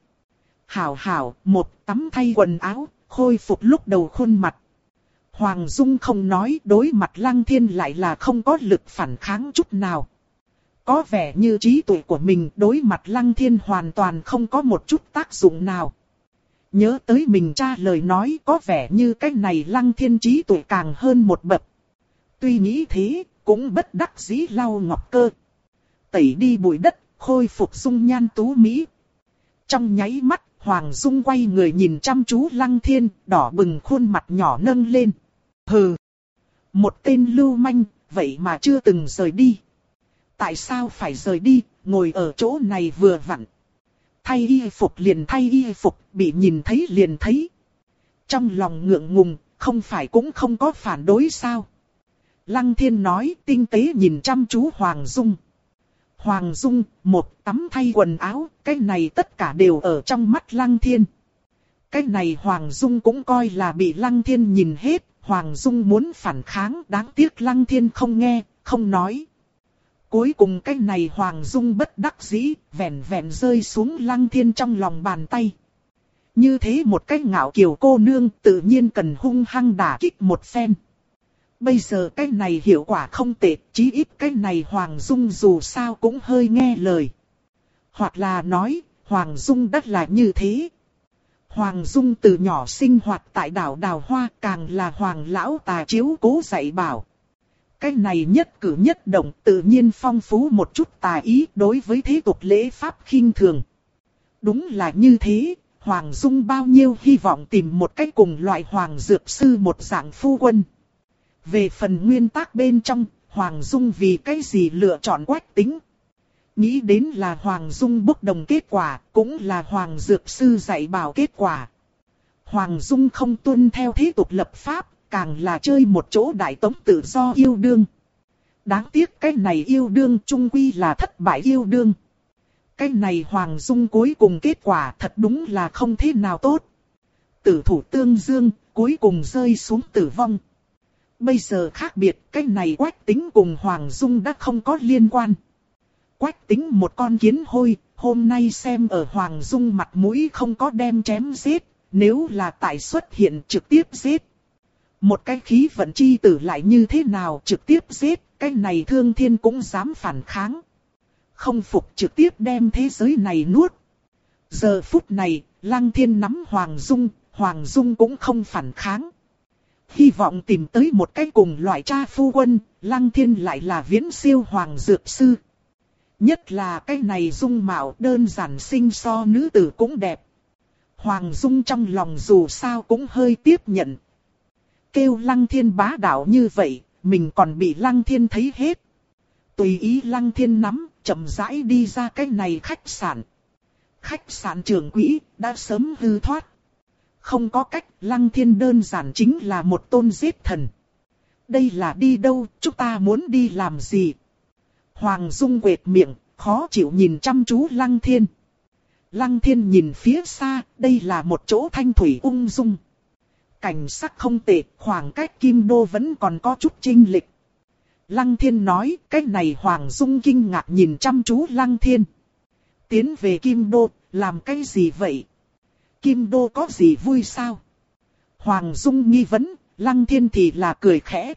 Hảo hảo, một tắm thay quần áo, khôi phục lúc đầu khuôn mặt. Hoàng Dung không nói đối mặt Lăng Thiên lại là không có lực phản kháng chút nào. Có vẻ như trí tuệ của mình đối mặt Lăng Thiên hoàn toàn không có một chút tác dụng nào. Nhớ tới mình cha lời nói có vẻ như cái này Lăng Thiên trí tuệ càng hơn một bậc. Tuy nghĩ thế, cũng bất đắc dĩ lau ngọc cơ. Tẩy đi bụi đất, khôi phục dung nhan tú Mỹ. Trong nháy mắt, Hoàng Dung quay người nhìn chăm chú Lăng Thiên, đỏ bừng khuôn mặt nhỏ nâng lên. Hừ! Một tên lưu manh, vậy mà chưa từng rời đi. Tại sao phải rời đi, ngồi ở chỗ này vừa vặn. Thay y phục liền thay y phục, bị nhìn thấy liền thấy. Trong lòng ngượng ngùng, không phải cũng không có phản đối sao. Lăng thiên nói tinh tế nhìn chăm chú Hoàng Dung. Hoàng Dung, một tắm thay quần áo, cái này tất cả đều ở trong mắt Lăng Thiên. Cái này Hoàng Dung cũng coi là bị Lăng Thiên nhìn hết, Hoàng Dung muốn phản kháng, đáng tiếc Lăng Thiên không nghe, không nói. Cuối cùng cái này Hoàng Dung bất đắc dĩ, vẹn vẹn rơi xuống Lăng Thiên trong lòng bàn tay. Như thế một cái ngạo kiều cô nương tự nhiên cần hung hăng đả kích một phen. Bây giờ cái này hiệu quả không tệ, chí ít cái này Hoàng Dung dù sao cũng hơi nghe lời. Hoặc là nói, Hoàng Dung đất là như thế. Hoàng Dung từ nhỏ sinh hoạt tại đảo Đào Hoa càng là Hoàng Lão Tà chiếu cố dạy bảo. Cái này nhất cử nhất động tự nhiên phong phú một chút tà ý đối với thế tục lễ pháp khinh thường. Đúng là như thế, Hoàng Dung bao nhiêu hy vọng tìm một cách cùng loại Hoàng Dược Sư một dạng phu quân. Về phần nguyên tắc bên trong, Hoàng Dung vì cái gì lựa chọn quách tính. Nghĩ đến là Hoàng Dung bốc đồng kết quả, cũng là Hoàng Dược Sư dạy bảo kết quả. Hoàng Dung không tuân theo thế tục lập pháp, càng là chơi một chỗ đại tống tự do yêu đương. Đáng tiếc cái này yêu đương trung quy là thất bại yêu đương. Cái này Hoàng Dung cuối cùng kết quả thật đúng là không thế nào tốt. Tử thủ tương dương, cuối cùng rơi xuống tử vong. Bây giờ khác biệt, cái này quách tính cùng Hoàng Dung đã không có liên quan. Quách tính một con kiến hôi, hôm nay xem ở Hoàng Dung mặt mũi không có đem chém giết, nếu là tại xuất hiện trực tiếp giết. Một cái khí vận chi tử lại như thế nào trực tiếp giết, cái này thương thiên cũng dám phản kháng. Không phục trực tiếp đem thế giới này nuốt. Giờ phút này, Lăng Thiên nắm Hoàng Dung, Hoàng Dung cũng không phản kháng. Hy vọng tìm tới một cái cùng loại cha phu quân, Lăng Thiên lại là viễn siêu Hoàng Dược Sư. Nhất là cái này dung mạo đơn giản xinh so nữ tử cũng đẹp. Hoàng Dung trong lòng dù sao cũng hơi tiếp nhận. Kêu Lăng Thiên bá đạo như vậy, mình còn bị Lăng Thiên thấy hết. Tùy ý Lăng Thiên nắm, chậm rãi đi ra cái này khách sạn. Khách sạn trưởng quỹ đã sớm hư thoát. Không có cách, Lăng Thiên đơn giản chính là một tôn giết thần. Đây là đi đâu, chúng ta muốn đi làm gì? Hoàng Dung quệt miệng, khó chịu nhìn chăm chú Lăng Thiên. Lăng Thiên nhìn phía xa, đây là một chỗ thanh thủy ung dung. Cảnh sắc không tệ, khoảng cách Kim Đô vẫn còn có chút trinh lịch. Lăng Thiên nói, cái này Hoàng Dung kinh ngạc nhìn chăm chú Lăng Thiên. Tiến về Kim Đô, làm cái gì vậy? Kim Đô có gì vui sao? Hoàng Dung nghi vấn, Lăng Thiên thì là cười khẽ.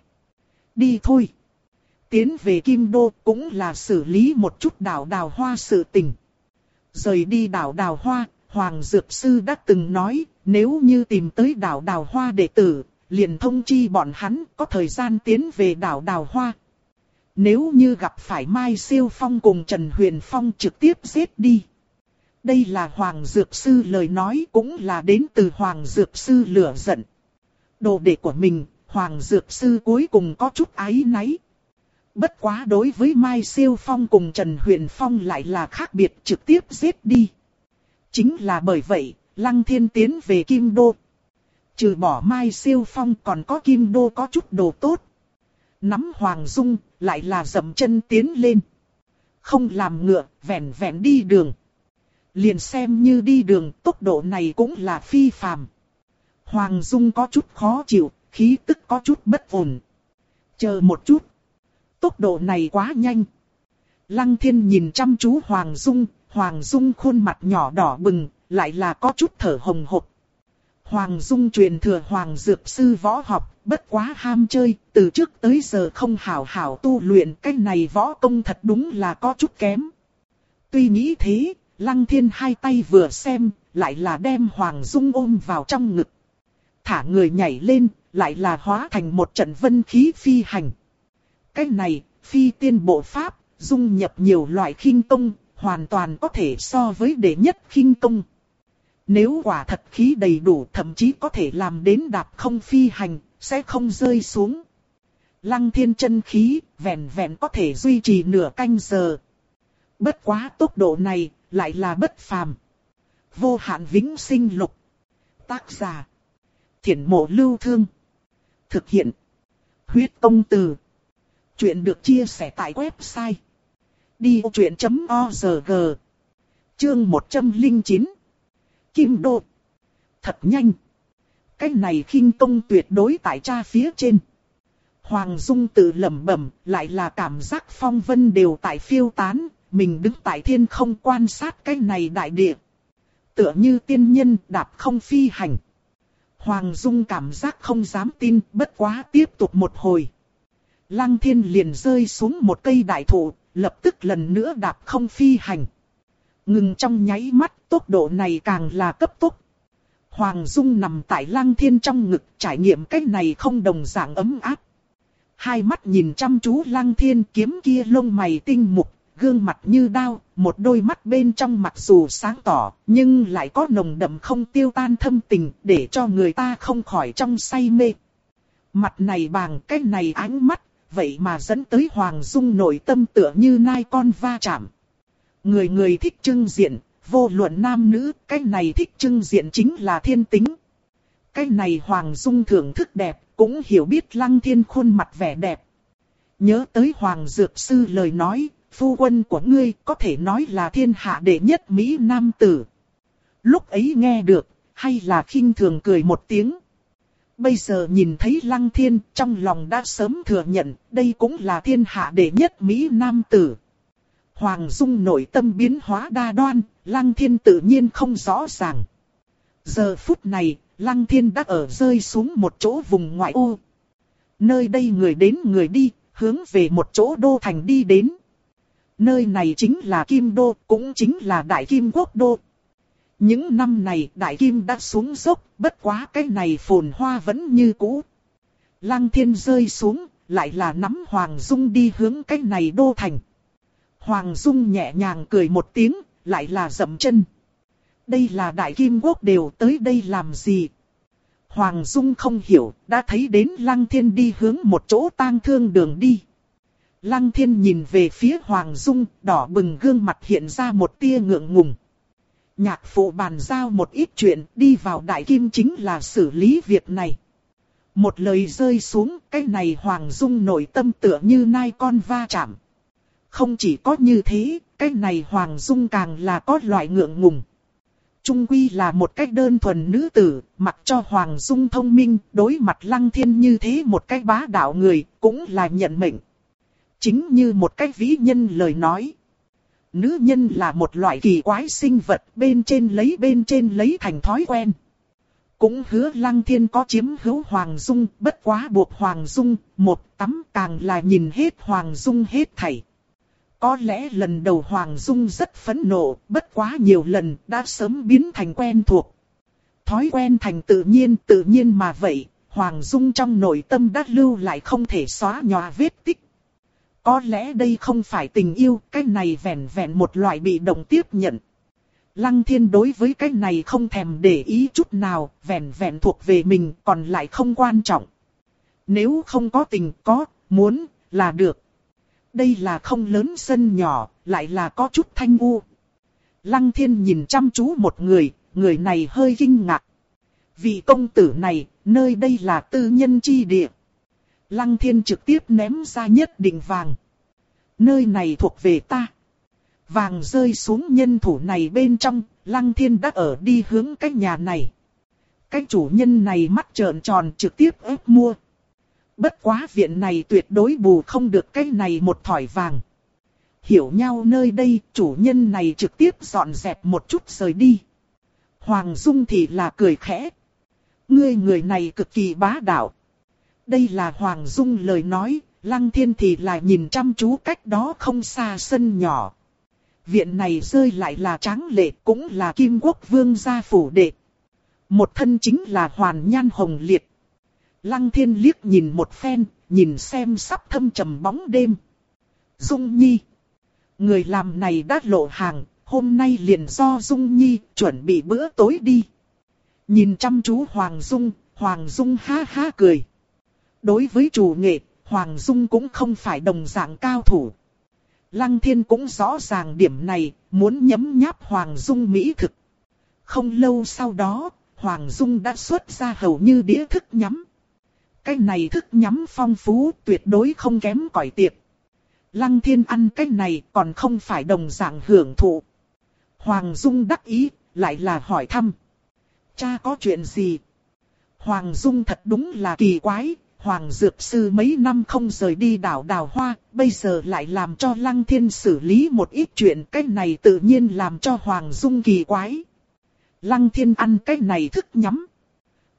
Đi thôi. Tiến về Kim Đô cũng là xử lý một chút đảo đào hoa sự tình. Rời đi đảo đào hoa, Hoàng Dược Sư đã từng nói, nếu như tìm tới đảo đào hoa đệ tử, liền thông chi bọn hắn có thời gian tiến về đảo đào hoa. Nếu như gặp phải Mai Siêu Phong cùng Trần Huyền Phong trực tiếp giết đi. Đây là Hoàng Dược Sư lời nói cũng là đến từ Hoàng Dược Sư lửa giận. Đồ đệ của mình, Hoàng Dược Sư cuối cùng có chút ái náy. Bất quá đối với Mai Siêu Phong cùng Trần Huyền Phong lại là khác biệt trực tiếp giết đi. Chính là bởi vậy, Lăng Thiên tiến về Kim Đô. Trừ bỏ Mai Siêu Phong còn có Kim Đô có chút đồ tốt. Nắm Hoàng Dung, lại là dậm chân tiến lên. Không làm ngựa, vẹn vẹn đi đường. Liền xem như đi đường, tốc độ này cũng là phi phàm. Hoàng Dung có chút khó chịu, khí tức có chút bất ổn. Chờ một chút. Tốc độ này quá nhanh. Lăng thiên nhìn chăm chú Hoàng Dung, Hoàng Dung khuôn mặt nhỏ đỏ bừng, lại là có chút thở hồng hộc. Hoàng Dung truyền thừa Hoàng Dược Sư võ học, bất quá ham chơi, từ trước tới giờ không hảo hảo tu luyện, cái này võ công thật đúng là có chút kém. Tuy nghĩ thế, Lăng Thiên hai tay vừa xem, lại là đem Hoàng Dung ôm vào trong ngực. Thả người nhảy lên, lại là hóa thành một trận vân khí phi hành. Cái này, phi tiên bộ pháp, dung nhập nhiều loại khinh công, hoàn toàn có thể so với đệ nhất khinh công. Nếu quả thật khí đầy đủ thậm chí có thể làm đến đạp không phi hành, sẽ không rơi xuống. Lăng thiên chân khí, vẹn vẹn có thể duy trì nửa canh giờ. Bất quá tốc độ này, lại là bất phàm. Vô hạn vĩnh sinh lục. Tác giả. Thiển mộ lưu thương. Thực hiện. Huyết công từ. Chuyện được chia sẻ tại website. Đi vô chuyện.org Chương 109 Kim Đô Thật nhanh. Cái này khinh công tuyệt đối tại cha phía trên. Hoàng Dung tự lẩm bẩm, lại là cảm giác phong vân đều tại phiêu tán, mình đứng tại thiên không quan sát cái này đại địa. Tựa như tiên nhân đạp không phi hành. Hoàng Dung cảm giác không dám tin, bất quá tiếp tục một hồi. Lăng thiên liền rơi xuống một cây đại thụ, lập tức lần nữa đạp không phi hành. Ngừng trong nháy mắt, tốc độ này càng là cấp tốc. Hoàng Dung nằm tại lăng thiên trong ngực trải nghiệm cái này không đồng dạng ấm áp. Hai mắt nhìn chăm chú lăng thiên kiếm kia lông mày tinh mục, gương mặt như đao, một đôi mắt bên trong mặc dù sáng tỏ, nhưng lại có nồng đậm không tiêu tan thâm tình, để cho người ta không khỏi trong say mê. Mặt này bằng cái này ánh mắt, vậy mà dẫn tới Hoàng Dung nội tâm tựa như nai con va chạm. Người người thích trưng diện, vô luận nam nữ, cái này thích trưng diện chính là thiên tính. Cái này Hoàng Dung thưởng thức đẹp, cũng hiểu biết lăng thiên khuôn mặt vẻ đẹp. Nhớ tới Hoàng Dược Sư lời nói, phu quân của ngươi có thể nói là thiên hạ đệ nhất Mỹ Nam Tử. Lúc ấy nghe được, hay là khinh thường cười một tiếng. Bây giờ nhìn thấy Lăng Thiên trong lòng đã sớm thừa nhận đây cũng là thiên hạ đệ nhất Mỹ Nam Tử. Hoàng Dung nội tâm biến hóa đa đoan, Lăng Thiên tự nhiên không rõ ràng. Giờ phút này, Lăng Thiên đã ở rơi xuống một chỗ vùng ngoại ô. Nơi đây người đến người đi, hướng về một chỗ đô thành đi đến. Nơi này chính là Kim Đô, cũng chính là Đại Kim Quốc Đô. Những năm này đại kim đã xuống dốc, bất quá cái này phồn hoa vẫn như cũ. Lăng thiên rơi xuống, lại là nắm Hoàng Dung đi hướng cái này đô thành. Hoàng Dung nhẹ nhàng cười một tiếng, lại là dậm chân. Đây là đại kim quốc đều tới đây làm gì? Hoàng Dung không hiểu, đã thấy đến Lăng Thiên đi hướng một chỗ tang thương đường đi. Lăng Thiên nhìn về phía Hoàng Dung, đỏ bừng gương mặt hiện ra một tia ngượng ngùng. Nhạc phụ bàn giao một ít chuyện, đi vào đại kim chính là xử lý việc này. Một lời rơi xuống, cái này Hoàng Dung nội tâm tựa như nai con va chạm. Không chỉ có như thế, cái này Hoàng Dung càng là có loại ngượng ngùng. Trung Quy là một cách đơn thuần nữ tử, mặc cho Hoàng Dung thông minh, đối mặt Lăng Thiên như thế một cách bá đạo người, cũng là nhận mệnh. Chính như một cách vĩ nhân lời nói. Nữ nhân là một loại kỳ quái sinh vật, bên trên lấy bên trên lấy thành thói quen. Cũng hứa Lăng Thiên có chiếm hữu Hoàng Dung, bất quá buộc Hoàng Dung, một tắm càng là nhìn hết Hoàng Dung hết thảy. Có lẽ lần đầu Hoàng Dung rất phẫn nộ, bất quá nhiều lần đã sớm biến thành quen thuộc. Thói quen thành tự nhiên, tự nhiên mà vậy, Hoàng Dung trong nội tâm đã lưu lại không thể xóa nhòa vết tích. Có lẽ đây không phải tình yêu, cái này vẹn vẹn một loại bị động tiếp nhận. Lăng thiên đối với cái này không thèm để ý chút nào, vẹn vẹn thuộc về mình, còn lại không quan trọng. Nếu không có tình có, muốn, là được đây là không lớn sân nhỏ, lại là có chút thanh u. Lăng thiên nhìn chăm chú một người, người này hơi kinh ngạc. Vị công tử này, nơi đây là tư nhân chi địa. Lăng thiên trực tiếp ném ra nhất định vàng. Nơi này thuộc về ta. Vàng rơi xuống nhân thủ này bên trong, lăng thiên đã ở đi hướng cái nhà này. Cái chủ nhân này mắt trợn tròn trực tiếp ép mua. Bất quá viện này tuyệt đối bù không được cái này một thỏi vàng. Hiểu nhau nơi đây, chủ nhân này trực tiếp dọn dẹp một chút rời đi. Hoàng Dung thì là cười khẽ. Ngươi người này cực kỳ bá đạo. Đây là Hoàng Dung lời nói, Lăng Thiên thì lại nhìn chăm chú cách đó không xa sân nhỏ. Viện này rơi lại là tráng lệ cũng là Kim Quốc Vương gia phủ đệ. Một thân chính là Hoàn Nhan Hồng Liệt. Lăng thiên liếc nhìn một phen, nhìn xem sắp thâm trầm bóng đêm. Dung Nhi. Người làm này đã lộ hàng, hôm nay liền do Dung Nhi chuẩn bị bữa tối đi. Nhìn chăm chú Hoàng Dung, Hoàng Dung ha ha cười. Đối với chủ nghệ, Hoàng Dung cũng không phải đồng dạng cao thủ. Lăng thiên cũng rõ ràng điểm này, muốn nhấm nháp Hoàng Dung mỹ thực. Không lâu sau đó, Hoàng Dung đã xuất ra hầu như đĩa thức nhắm. Cái này thức nhắm phong phú tuyệt đối không kém cỏi tiệc. Lăng thiên ăn cái này còn không phải đồng dạng hưởng thụ. Hoàng Dung đắc ý, lại là hỏi thăm. Cha có chuyện gì? Hoàng Dung thật đúng là kỳ quái, Hoàng Dược Sư mấy năm không rời đi đảo đào hoa, bây giờ lại làm cho Lăng Thiên xử lý một ít chuyện, cái này tự nhiên làm cho Hoàng Dung kỳ quái. Lăng Thiên ăn cái này thức nhắm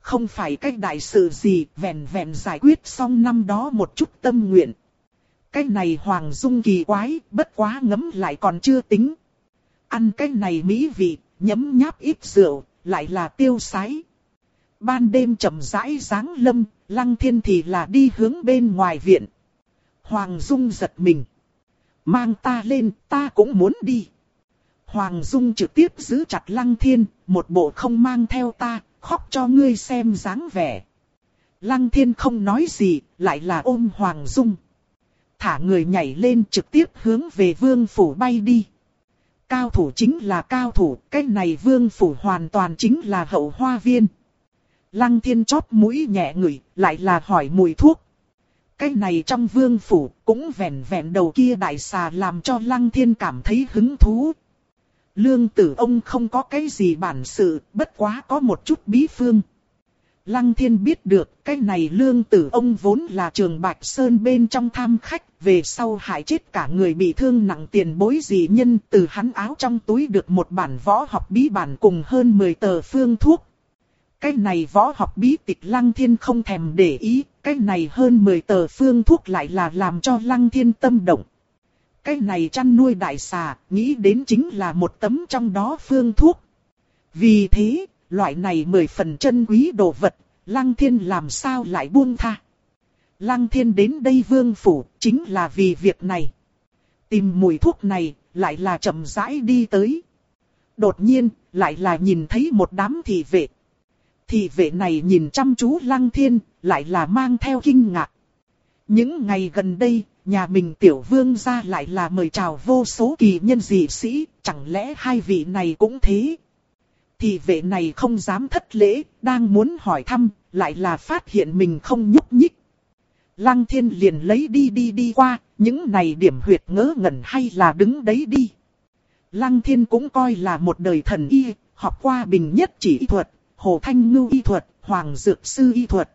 không phải cái đại sự gì, vẹn vẹn giải quyết xong năm đó một chút tâm nguyện. Cái này Hoàng Dung kỳ quái, bất quá ngấm lại còn chưa tính. Ăn cái này mỹ vị, nhấm nháp ít rượu, lại là tiêu sái. Ban đêm chậm rãi dáng lâm, Lăng Thiên thì là đi hướng bên ngoài viện. Hoàng Dung giật mình. Mang ta lên, ta cũng muốn đi. Hoàng Dung trực tiếp giữ chặt Lăng Thiên, một bộ không mang theo ta, khóc cho ngươi xem dáng vẻ. Lăng thiên không nói gì, lại là ôm Hoàng Dung. Thả người nhảy lên trực tiếp hướng về vương phủ bay đi. Cao thủ chính là cao thủ, cái này vương phủ hoàn toàn chính là hậu hoa viên. Lăng thiên chót mũi nhẹ ngửi, lại là hỏi mùi thuốc. Cái này trong vương phủ cũng vẹn vẹn đầu kia đại xà làm cho lăng thiên cảm thấy hứng thú, Lương tử ông không có cái gì bản sự, bất quá có một chút bí phương. Lăng thiên biết được, cái này lương tử ông vốn là trường Bạch Sơn bên trong tham khách, về sau hại chết cả người bị thương nặng tiền bối dị nhân từ hắn áo trong túi được một bản võ học bí bản cùng hơn 10 tờ phương thuốc. Cái này võ học bí tịch Lăng Thiên không thèm để ý, cái này hơn 10 tờ phương thuốc lại là làm cho Lăng Thiên tâm động. Cái này chăn nuôi đại xà, nghĩ đến chính là một tấm trong đó phương thuốc. Vì thế, loại này mười phần chân quý đồ vật, Lăng Thiên làm sao lại buông tha. Lăng Thiên đến đây vương phủ, chính là vì việc này. Tìm mùi thuốc này, lại là chậm rãi đi tới. Đột nhiên, lại là nhìn thấy một đám thị vệ thì vệ này nhìn chăm chú Lăng Thiên, lại là mang theo kinh ngạc. Những ngày gần đây, nhà mình tiểu vương ra lại là mời chào vô số kỳ nhân dị sĩ, chẳng lẽ hai vị này cũng thế? Thì vệ này không dám thất lễ, đang muốn hỏi thăm, lại là phát hiện mình không nhúc nhích. Lăng thiên liền lấy đi đi đi qua, những này điểm huyệt ngớ ngẩn hay là đứng đấy đi. Lăng thiên cũng coi là một đời thần y, học qua bình nhất chỉ thuật, hồ thanh ngưu y thuật, hoàng dược sư y thuật.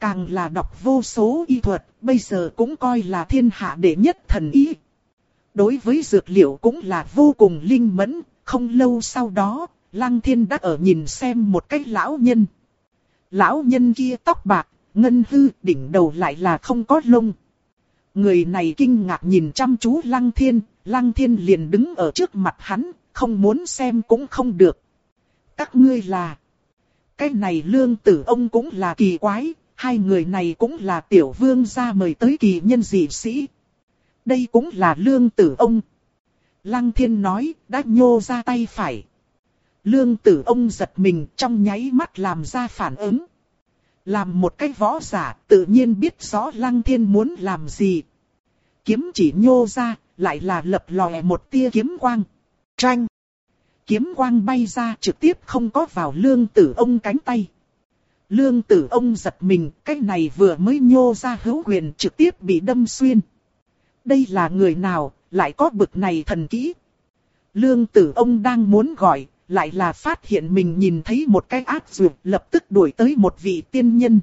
Càng là đọc vô số y thuật, bây giờ cũng coi là thiên hạ đệ nhất thần y. Đối với dược liệu cũng là vô cùng linh mẫn, không lâu sau đó, Lăng Thiên đã ở nhìn xem một cái lão nhân. Lão nhân kia tóc bạc, ngân hư, đỉnh đầu lại là không có lông. Người này kinh ngạc nhìn chăm chú Lăng Thiên, Lăng Thiên liền đứng ở trước mặt hắn, không muốn xem cũng không được. Các ngươi là... Cái này lương tử ông cũng là kỳ quái, hai người này cũng là tiểu vương gia mời tới kỳ nhân dị sĩ. Đây cũng là lương tử ông. Lăng thiên nói, đã nhô ra tay phải. Lương tử ông giật mình trong nháy mắt làm ra phản ứng. Làm một cái võ giả, tự nhiên biết rõ lăng thiên muốn làm gì. Kiếm chỉ nhô ra, lại là lập lòe một tia kiếm quang. Tranh! Kiếm quang bay ra trực tiếp không có vào lương tử ông cánh tay. Lương tử ông giật mình, cái này vừa mới nhô ra hữu quyền trực tiếp bị đâm xuyên. Đây là người nào, lại có bực này thần kỹ. Lương tử ông đang muốn gọi, lại là phát hiện mình nhìn thấy một cái ác dược lập tức đuổi tới một vị tiên nhân.